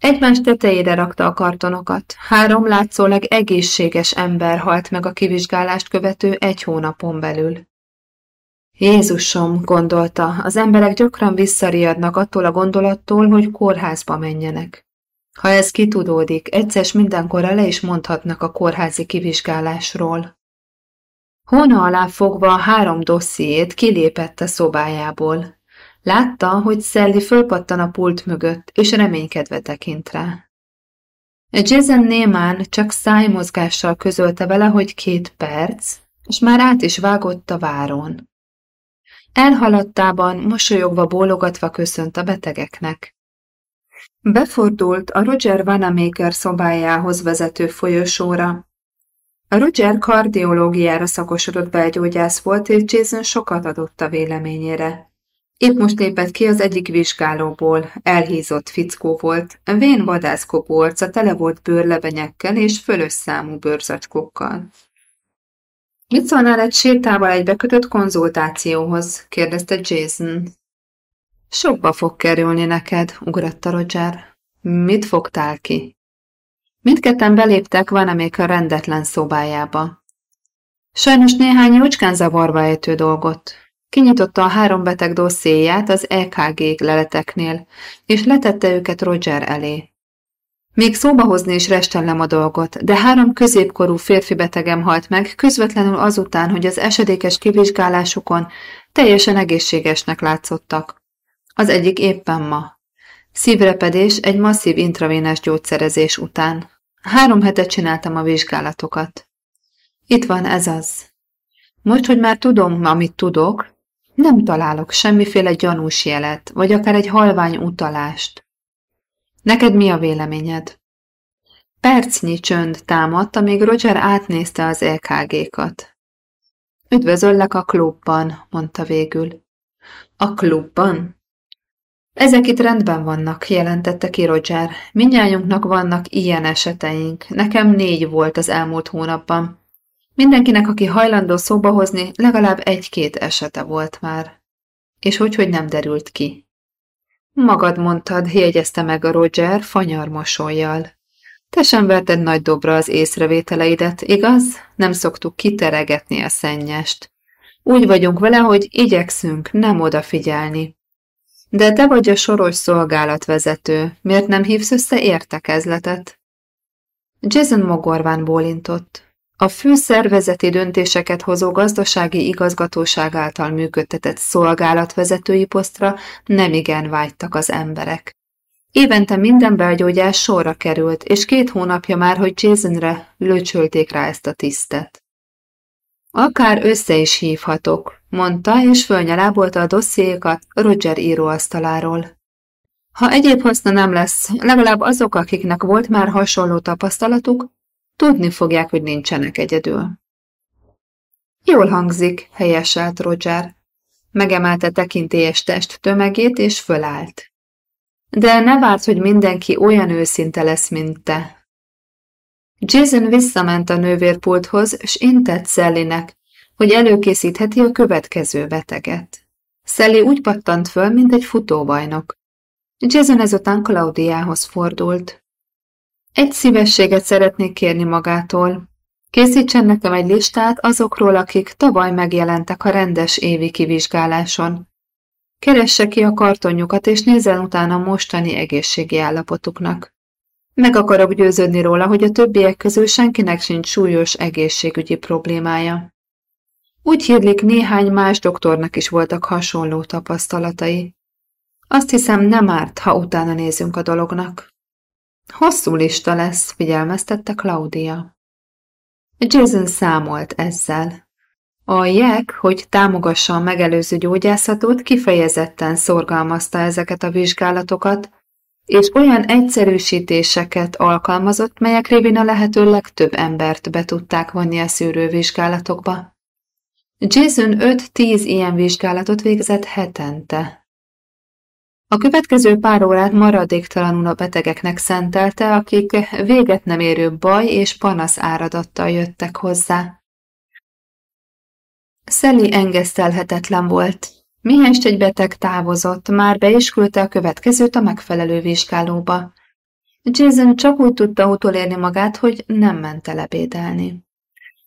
Egymás tetejére rakta a kartonokat. Három látszólag egészséges ember halt meg a kivizsgálást követő egy hónapon belül. Jézusom, gondolta, az emberek gyakran visszariadnak attól a gondolattól, hogy kórházba menjenek. Ha ez kitudódik, egyszer mindenkorra le is mondhatnak a kórházi kivizsgálásról. Hóna alá fogva a három dossziét kilépett a szobájából. Látta, hogy Szelli fölpattan a pult mögött, és reménykedve tekint rá. Jason Némán csak szájmozgással közölte vele, hogy két perc, és már át is vágott a váron. Elhaladtában, mosolyogva bólogatva köszönt a betegeknek. Befordult a Roger Vanamaker szobájához vezető folyosóra. A Roger kardiológiára szakosodott belgyógyász volt, és Jason sokat adott a véleményére. Épp most lépett ki az egyik vizsgálóból, elhízott fickó volt, vén vadászkopó arca tele volt bőrlebenyekkel és fölös számú bőrzacskókkal. Mit szólnál egy sétával egy bekötött konzultációhoz? kérdezte Jason. Sokba fog kerülni neked, ugratta Roger. Mit fogtál ki? Mindketten beléptek a rendetlen szobájába. Sajnos néhány jócskán zavarba ejtő dolgot. Kinyitotta a három beteg dossziéját az EKG leleteknél, és letette őket Roger elé. Még szóba hozni is restellem a dolgot, de három középkorú férfi betegem halt meg közvetlenül azután, hogy az esedékes kivizsgálásukon teljesen egészségesnek látszottak. Az egyik éppen ma. Szívrepedés egy masszív intravénás gyógyszerezés után. Három hetet csináltam a vizsgálatokat. Itt van ez az. Most, hogy már tudom, amit tudok, nem találok semmiféle gyanús jelet, vagy akár egy halvány utalást. Neked mi a véleményed? Percnyi csönd támadt, amíg Roger átnézte az EKG-kat. Üdvözöllek a klubban, mondta végül. A klubban? Ezek itt rendben vannak, jelentette ki Roger. Mindnyájunknak vannak ilyen eseteink. Nekem négy volt az elmúlt hónapban. Mindenkinek, aki hajlandó szóba hozni, legalább egy-két esete volt már. És hogy, hogy nem derült ki. Magad mondtad, jegyezte meg a Roger fanyar mosolyjal. Te sem verted nagy dobra az észrevételeidet, igaz? Nem szoktuk kiteregetni a szennyest. Úgy vagyunk vele, hogy igyekszünk nem odafigyelni. De te vagy a soros szolgálatvezető, miért nem hívsz össze értekezletet? Jason mogorván bólintott. A fő szervezeti döntéseket hozó gazdasági igazgatóság által működtetett szolgálatvezetői posztra nemigen vágytak az emberek. Évente minden belgyógyás sorra került, és két hónapja már, hogy Jasonre löcsölték rá ezt a tisztet. Akár össze is hívhatok, mondta, és fölnyalábolta a dossziékat Roger íróasztaláról. Ha egyéb haszna nem lesz, legalább azok, akiknek volt már hasonló tapasztalatuk, tudni fogják, hogy nincsenek egyedül. Jól hangzik, helyeselt Roger. Megemelte tekintélyes test tömegét, és fölállt. De ne várd, hogy mindenki olyan őszinte lesz, mint te. Jason visszament a nővérpulthoz, és intett Szellinek, hogy előkészítheti a következő beteget. Sally úgy pattant föl, mint egy futóbajnok. Jason ezután Claudiához fordult. Egy szívességet szeretnék kérni magától. Készítsen nekem egy listát azokról, akik tavaly megjelentek a rendes évi kivizsgáláson. Keresse ki a kartonjukat, és nézzen utána mostani egészségi állapotuknak. Meg akarok győződni róla, hogy a többiek közül senkinek sincs súlyos egészségügyi problémája. Úgy hírlik, néhány más doktornak is voltak hasonló tapasztalatai. Azt hiszem, nem árt, ha utána nézünk a dolognak. Hosszú lista lesz, figyelmeztette Claudia. Jason számolt ezzel. A JEK, hogy támogassa a megelőző gyógyászatot, kifejezetten szorgalmazta ezeket a vizsgálatokat, és olyan egyszerűsítéseket alkalmazott, melyek révén a lehető legtöbb embert be tudták vonni a szűrővizsgálatokba. Jason 5-10 ilyen vizsgálatot végzett hetente. A következő pár órát maradéktalanul a betegeknek szentelte, akik véget nem érő baj és panasz áradattal jöttek hozzá. Szelli engesztelhetetlen volt. Mihelyest egy beteg távozott, már be is küldte a következőt a megfelelő vizsgálóba. Jason csak úgy tudta utolérni magát, hogy nem ment el ebédelni.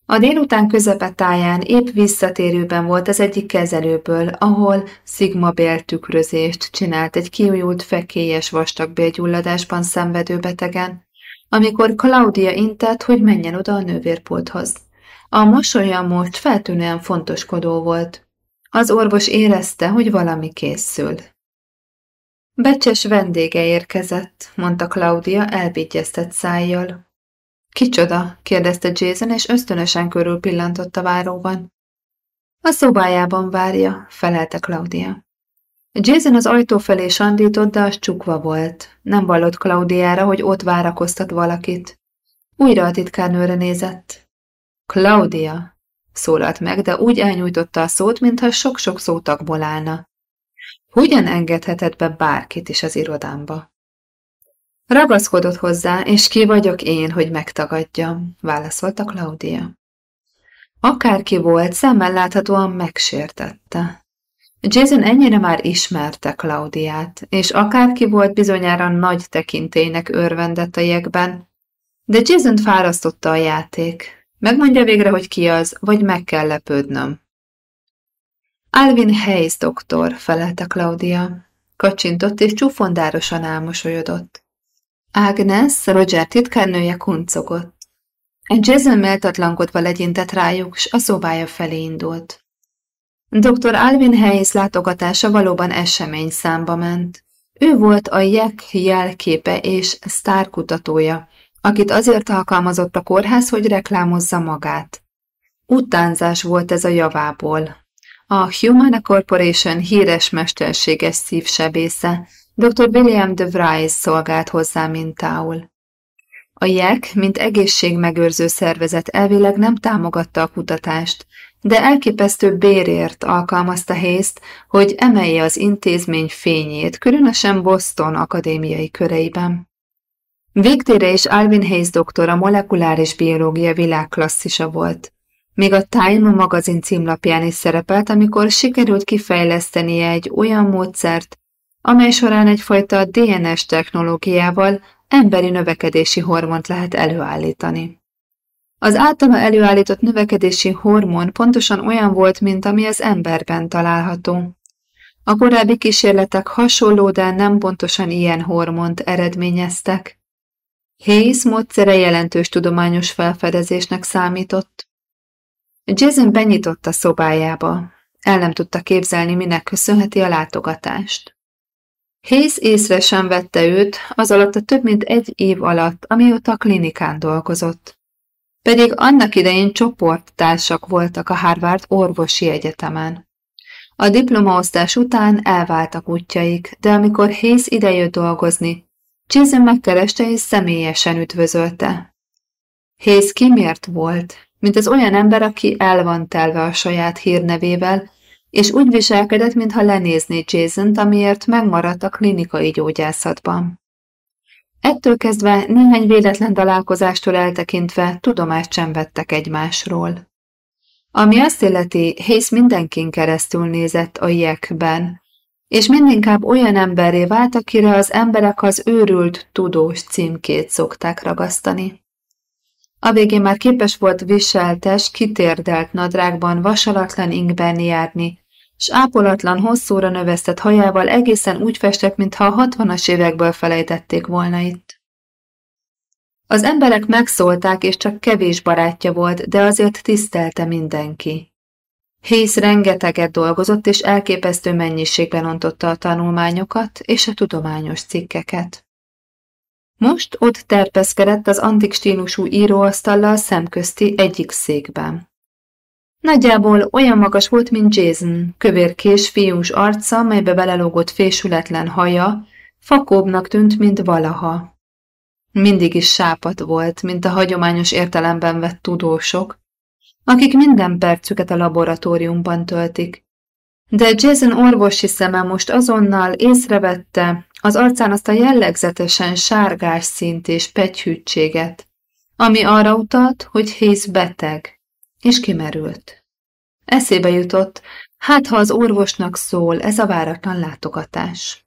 A délután közepetáján épp visszatérőben volt az egyik kezelőből, ahol Sigma béltükrözést csinált egy kiújult fekélyes vastagbélgyulladásban szenvedő betegen, amikor Claudia intett, hogy menjen oda a nővérpulthoz. A mosolya most feltűnően fontoskodó volt. Az orvos érezte, hogy valami készül. Becses vendége érkezett, mondta Claudia elbigyeztett szájjal. Kicsoda? kérdezte Jason, és ösztönösen körül pillantott a váróban. A szobájában várja, felelte Claudia. Jason az ajtó felé sandított, de az csukva volt. Nem vallott Claudiára, hogy ott várakoztat valakit. Újra a titkárnőre nézett. Claudia, szólalt meg, de úgy elnyújtotta a szót, mintha sok-sok szótakból állna. Hogyan engedhetett be bárkit is az irodámba? Ragaszkodott hozzá, és ki vagyok én, hogy megtagadjam, válaszolta Claudia. Akárki volt, szemmel láthatóan megsértette. Jason ennyire már ismerte Claudiát, és akárki volt bizonyára nagy tekintélynek örvendett a jegben, de Jason fárasztotta a játék. Megmondja végre, hogy ki az, vagy meg kell lepődnöm. Alvin Hayes doktor, felelte Claudia. Kacsintott és csúfondárosan álmosolyodott. Agnes, Roger titkárnője kuncogott. Egy Jason méltatlankodva legyintett rájuk, s a szobája felé indult. Dr. Alvin Hayes látogatása valóban esemény számba ment. Ő volt a JEK jelképe és sztárkutatója, akit azért alkalmazott a kórház, hogy reklámozza magát. Utánzás volt ez a javából. A Humana Corporation híres mesterséges szívsebésze, dr. William de Vries szolgált hozzá mintául. A JEK, mint egészségmegőrző szervezet elvileg nem támogatta a kutatást, de elképesztő bérért alkalmazta Hayes-t, hogy emelje az intézmény fényét, különösen Boston akadémiai köreiben. Végtére is Alvin Hayes doktor a molekuláris biológia világklasszisa volt. Még a Time magazin címlapján is szerepelt, amikor sikerült kifejlesztenie egy olyan módszert, amely során egyfajta DNS technológiával emberi növekedési hormont lehet előállítani. Az általa előállított növekedési hormon pontosan olyan volt, mint ami az emberben található. A korábbi kísérletek hasonló, de nem pontosan ilyen hormont eredményeztek. Hayes módszere jelentős tudományos felfedezésnek számított. Jason benyitott a szobájába. El nem tudta képzelni, minek köszönheti a látogatást. Hayes észre sem vette őt az alatt a több mint egy év alatt, amióta a klinikán dolgozott. Pedig annak idején csoporttársak voltak a Harvard orvosi egyetemen. A diplomaosztás után elváltak útjaik, de amikor Hayes idejött dolgozni, Jason megkereste és személyesen üdvözölte. Hayes kimért volt, mint az olyan ember, aki el van telve a saját hírnevével, és úgy viselkedett, mintha lenézné Jason-t, amiért megmaradt a klinikai gyógyászatban. Ettől kezdve néhány véletlen találkozástól eltekintve tudomást sem vettek egymásról. Ami azt illeti, Hayes mindenkin keresztül nézett a jekben, és mindinkább olyan emberré vált, akire az emberek az őrült tudós címkét szokták ragasztani. A végén már képes volt viseltes, kitérdelt nadrágban, vasalatlan ingben járni, s ápolatlan, hosszúra növesztett hajával egészen úgy festett, mintha a hatvanas évekből felejtették volna itt. Az emberek megszólták, és csak kevés barátja volt, de azért tisztelte mindenki. Hész rengeteget dolgozott, és elképesztő mennyiségben ontotta a tanulmányokat és a tudományos cikkeket. Most ott terpeszkedett az antik stílusú íróasztallal szemközti egyik székben. Nagyjából olyan magas volt, mint Jason, kövérkés, fiús arca, melybe belelógott fésületlen haja, fakóbbnak tűnt, mint valaha. Mindig is sápat volt, mint a hagyományos értelemben vett tudósok, akik minden percüket a laboratóriumban töltik. De Jason orvosi szeme most azonnal észrevette az arcán azt a jellegzetesen sárgás szint és pegyhűtséget, ami arra utalt, hogy Hayes beteg, és kimerült. Eszébe jutott, hát ha az orvosnak szól ez a váratlan látogatás.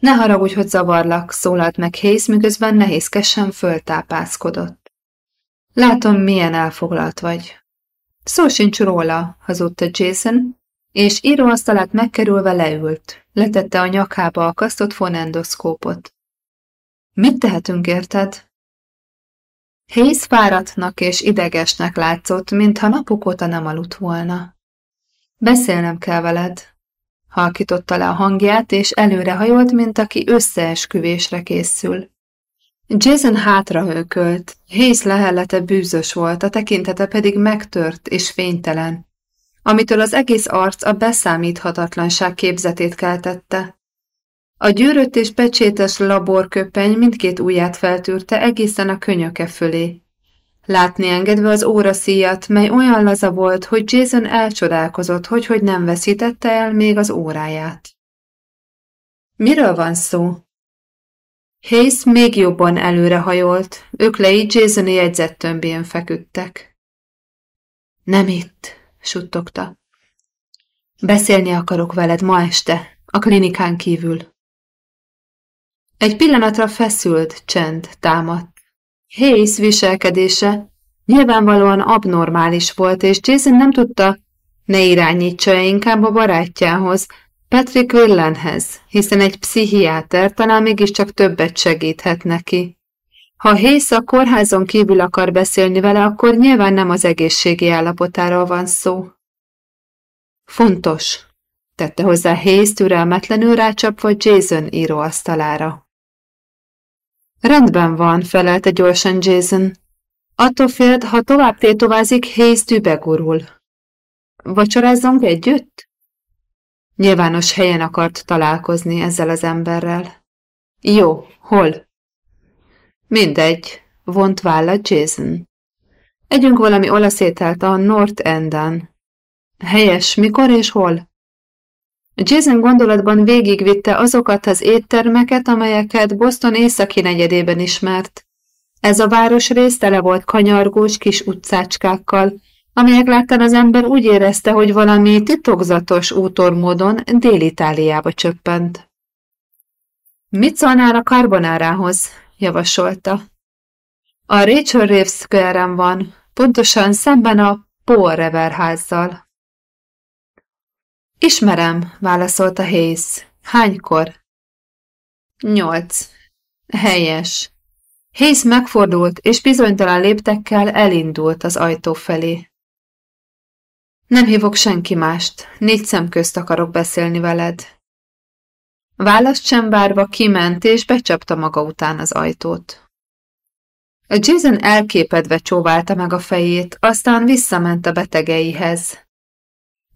Ne haragudj, hogy zavarlak, szólalt meg Hayes, miközben nehézkesen föltápászkodott. Látom, milyen elfoglalt vagy. Szó sincs róla, hazudta Jason, és íróasztalát megkerülve leült. Letette a nyakába a kasztott fonendoszkópot. Mit tehetünk, érted? Hayes fáradtnak és idegesnek látszott, mintha napok óta nem aludt volna. Beszélnem kell veled. Halkította le a hangját, és előrehajolt, mint aki összeesküvésre készül. Jason hátrahőkölt, Hayes lehellete bűzös volt, a tekintete pedig megtört és fénytelen, amitől az egész arc a beszámíthatatlanság képzetét keltette. A gyűrött és pecsétes laborköpeny mindkét ujját feltűrte egészen a könyöke fölé. Látni engedve az óraszíjat, mely olyan laza volt, hogy Jason elcsodálkozott, hogy hogy nem veszítette el még az óráját. Miről van szó? Hayes még jobban előrehajolt, öklei Jasoni jegyzettömbjén feküdtek. Nem itt, suttogta. Beszélni akarok veled ma este, a klinikán kívül. Egy pillanatra feszült csend támadt. Hayes viselkedése nyilvánvalóan abnormális volt, és Jason nem tudta, ne irányítsa -e inkább a barátjához, Patrick Willenhez, hiszen egy pszichiáter talán mégiscsak többet segíthet neki. Ha Hayes a kórházon kívül akar beszélni vele, akkor nyilván nem az egészségi állapotáról van szó. Fontos, tette hozzá Hayes türelmetlenül rácsapva Jason íróasztalára. Rendben van, felelte gyorsan Jason. Attól félt, ha tovább tétovázik, Hayes dübegurul. Vacsorázzunk együtt? Nyilvános helyen akart találkozni ezzel az emberrel. Jó, hol? Mindegy, vont vállat Jason. Együnk valami olasz ételt a North Enden. Helyes, mikor és hol? Jason gondolatban végigvitte azokat az éttermeket, amelyeket Boston északi negyedében ismert. Ez a városrész tele volt kanyargós kis utcácskákkal, amelyek láttán az ember úgy érezte, hogy valami titokzatos útormódon Dél-Itáliába csöppent. Mit szólnál a karbonárához? javasolta. A Rachel Reeves van, pontosan szemben a Paul Rever házzal. Ismerem, válaszolta Hayes. Hánykor? Nyolc. Helyes. Hayes megfordult, és bizonytalan léptekkel elindult az ajtó felé. Nem hívok senki mást, négy szem közt akarok beszélni veled. Választ sem várva kiment, és becsapta maga után az ajtót. Jason elképedve csóválta meg a fejét, aztán visszament a betegeihez.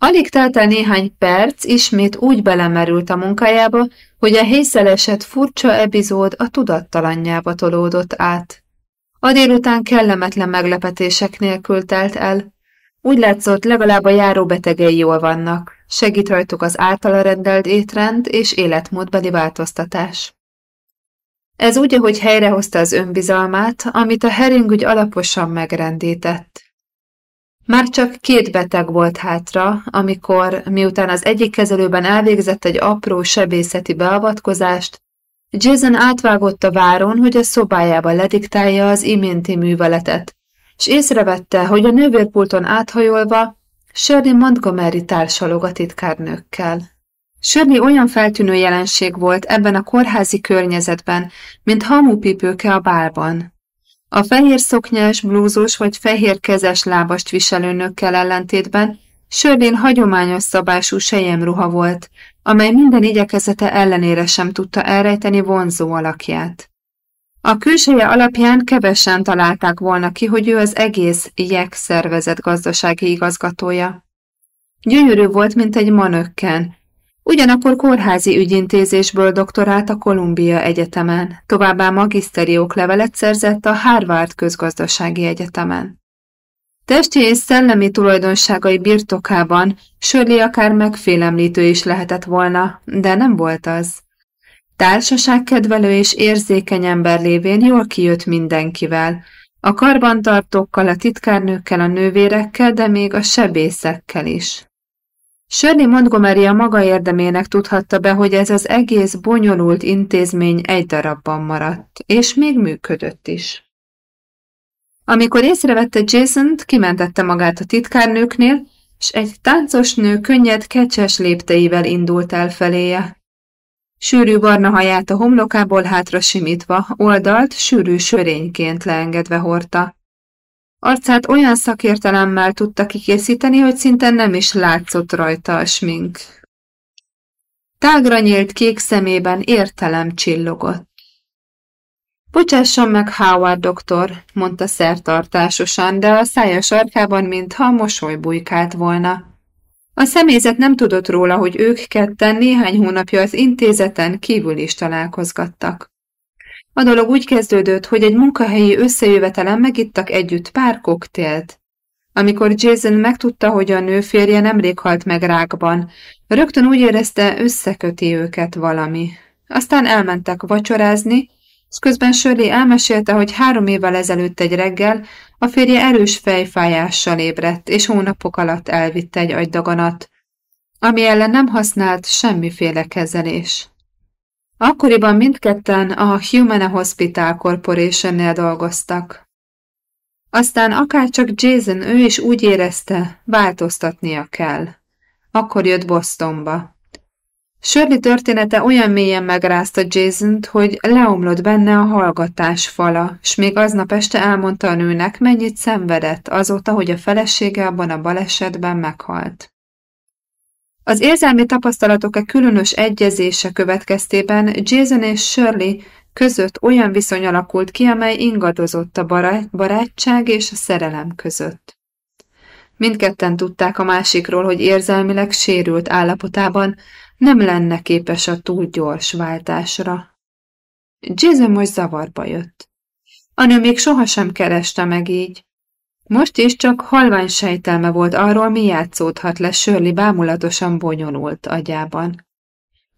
Alig telt el néhány perc, ismét úgy belemerült a munkájába, hogy a hészeleset furcsa epizód a tudattalannyába tolódott át. A délután kellemetlen meglepetések nélkül telt el, úgy látszott, legalább a járó betegei jól vannak, segít rajtuk az általa rendelt étrend és életmódbeli változtatás. Ez úgy, ahogy helyrehozta az önbizalmát, amit a heringügy alaposan megrendített. Már csak két beteg volt hátra, amikor, miután az egyik kezelőben elvégzett egy apró sebészeti beavatkozást, Jason átvágott a váron, hogy a szobájába lediktálja az iménti műveletet, és észrevette, hogy a nővérpulton áthajolva Shirley Montgomery társalog a titkárnőkkel. Shirley olyan feltűnő jelenség volt ebben a kórházi környezetben, mint hamupipőke a bálban. A fehér szoknyás, blúzos vagy fehér kezes lábast viselő nőkkel ellentétben Sörlén hagyományos szabású sejemruha volt, amely minden igyekezete ellenére sem tudta elrejteni vonzó alakját. A külseje alapján kevesen találták volna ki, hogy ő az egész JEK szervezet gazdasági igazgatója. Gyönyörű volt, mint egy manökken. Ugyanakkor kórházi ügyintézésből doktorált a Columbia Egyetemen, továbbá magiszteri oklevelet szerzett a Harvard Közgazdasági Egyetemen. Testi és szellemi tulajdonságai birtokában Shirley akár megfélemlítő is lehetett volna, de nem volt az. Társaságkedvelő és érzékeny ember lévén jól kijött mindenkivel, a karbantartókkal, a titkárnőkkel, a nővérekkel, de még a sebészekkel is. Shirley Montgomery a maga érdemének tudhatta be, hogy ez az egész bonyolult intézmény egy darabban maradt, és még működött is. Amikor észrevette Jason-t, kimentette magát a titkárnőknél, és egy táncos nő könnyed, kecses lépteivel indult el feléje. Sűrű barna haját a homlokából hátra simítva, oldalt sűrű sörényként leengedve hordta. Arcát olyan szakértelemmel tudta kikészíteni, hogy szinte nem is látszott rajta a smink. Tágra nyílt kék szemében értelem csillogott. Bocsásson meg, Howard doktor, mondta szertartásosan, de a szája sarkában mintha mosoly bujkált volna. A személyzet nem tudott róla, hogy ők ketten néhány hónapja az intézeten kívül is találkozgattak. A dolog úgy kezdődött, hogy egy munkahelyi összejövetelen megittak együtt pár koktélt. Amikor Jason megtudta, hogy a nő férje nemrég halt meg rákban, rögtön úgy érezte, összeköti őket valami. Aztán elmentek vacsorázni, és közben Shirley elmesélte, hogy három évvel ezelőtt egy reggel A férje erős fejfájással ébredt, és hónapok alatt elvitte egy agydaganat, ami ellen nem használt semmiféle kezelés. Akkoriban mindketten a Humana Hospital Corporation-nél dolgoztak. Aztán akárcsak Jason ő is úgy érezte, változtatnia kell. Akkor jött Bostonba. Shirley története olyan mélyen megrázta jason hogy leomlott benne a hallgatás fala, s még aznap este elmondta a nőnek, mennyit szenvedett azóta, hogy a felesége abban a balesetben meghalt. Az érzelmi tapasztalatok a különös egyezése következtében Jason és Shirley között olyan viszony alakult ki, amely ingadozott a barátság és a szerelem között. Mindketten tudták a másikról, hogy érzelmileg sérült állapotában nem lenne képes a túl gyors váltásra. Jason most zavarba jött. A nő még sohasem kereste meg így. Most is csak halvány sejtelme volt arról, mi játszódhat le Shirley bámulatosan bonyolult agyában.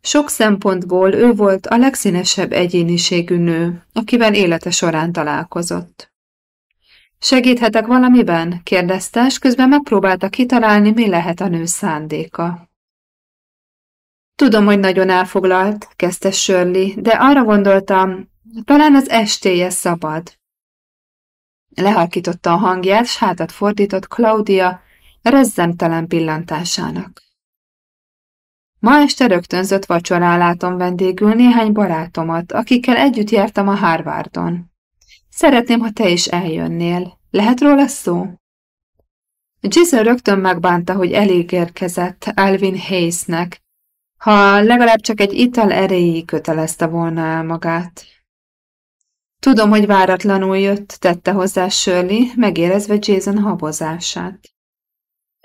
Sok szempontból ő volt a legszínesebb egyéniségű nő, akivel élete során találkozott. Segíthetek valamiben? kérdezte, és közben megpróbálta kitalálni, mi lehet a nő szándéka. Tudom, hogy nagyon elfoglalt, kezdte Shirley, de arra gondoltam, talán az estéje szabad. Lehalkította a hangját, s hátat fordított Claudia rezzemtelen pillantásának. Ma este rögtönzött vacsorán látom vendégül néhány barátomat, akikkel együtt jártam a Harvardon. Szeretném, ha te is eljönnél. Lehet róla szó? Jason rögtön megbánta, hogy elég érkezett Alvin Hayesnek, ha legalább csak egy ital erejéig kötelezte volna el magát. Tudom, hogy váratlanul jött, tette hozzá Shirley, megérezve Jason habozását.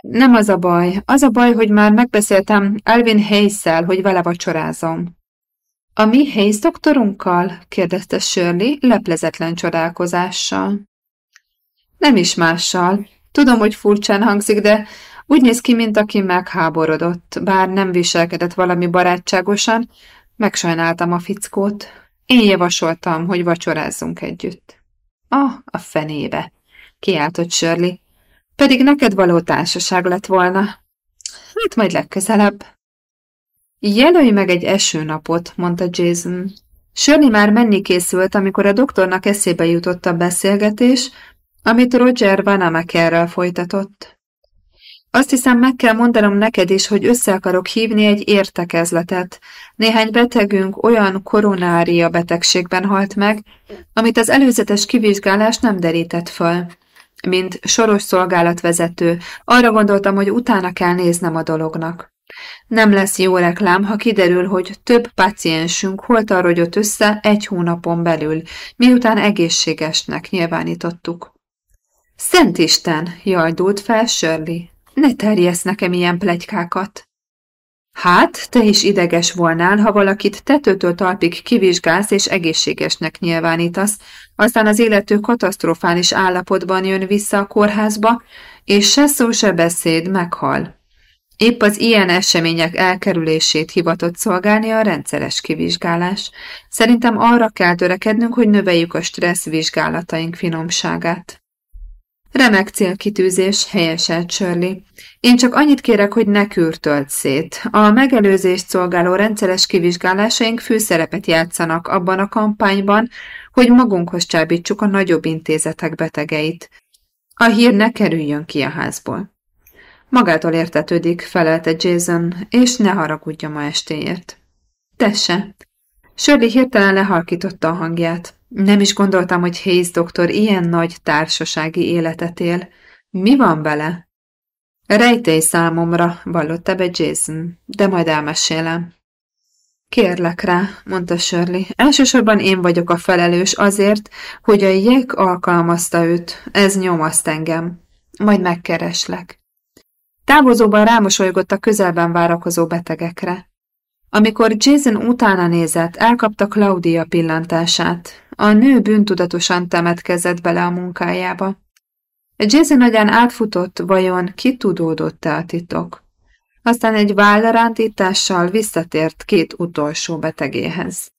Nem az a baj, az a baj, hogy már megbeszéltem Alvin hayes hogy vele vacsorázom. A mi Hayes doktorunkkal? kérdezte Shirley leplezetlen csodálkozással. Nem is mással. Tudom, hogy furcsán hangzik, de úgy néz ki, mint aki megháborodott, bár nem viselkedett valami barátságosan, megsajnáltam a fickót. Én javasoltam, hogy vacsorázzunk együtt. Ah, a fenébe, kiáltott Shirley. Pedig neked való társaság lett volna. Hát majd legközelebb. Jelölj meg egy esőnapot, mondta Jason. Shirley már menni készült, amikor a doktornak eszébe jutott a beszélgetés, amit Roger Vanamakerrel folytatott. Azt hiszem, meg kell mondanom neked is, hogy össze akarok hívni egy értekezletet. Néhány betegünk olyan koronária betegségben halt meg, amit az előzetes kivizsgálás nem derített föl. Mint soros szolgálatvezető, arra gondoltam, hogy utána kell néznem a dolognak. Nem lesz jó reklám, ha kiderül, hogy több paciensünk holtarogyott össze egy hónapon belül, miután egészségesnek nyilvánítottuk. Szent Isten, jajdult fel Shirley. Ne terjesz nekem ilyen plegykákat. Hát, te is ideges volnál, ha valakit tetőtől talpig kivizsgálsz és egészségesnek nyilvánítasz, aztán az illető katasztrofális állapotban jön vissza a kórházba, és se szó, se beszéd meghal. Épp az ilyen események elkerülését hivatott szolgálni a rendszeres kivizsgálás. Szerintem arra kell törekednünk, hogy növeljük a stressz vizsgálataink finomságát. Remek célkitűzés, helyeselt Shirley. Én csak annyit kérek, hogy ne kürtölt szét. A megelőzést szolgáló rendszeres kivizsgálásaink főszerepet játszanak abban a kampányban, hogy magunkhoz csábítsuk a nagyobb intézetek betegeit. A hír ne kerüljön ki a házból. Magától értetődik, felelte Jason, és ne haragudja ma estéért. Tesse! Shirley hirtelen lehalkította a hangját. Nem is gondoltam, hogy Hayes doktor ilyen nagy társasági életet él. Mi van vele? Rejtély számomra, vallotta be Jason, de majd elmesélem. Kérlek rá, mondta Shirley. Elsősorban én vagyok a felelős azért, hogy a jég alkalmazta őt. Ez nyomaszt engem. Majd megkereslek. Távozóban rámosolygott a közelben várakozó betegekre. Amikor Jason utána nézett, elkapta Claudia pillantását. A nő bűntudatosan temetkezett bele a munkájába. Jason agyán átfutott, vajon kitudódott-e a titok? Aztán egy vállrántítással visszatért két utolsó betegéhez.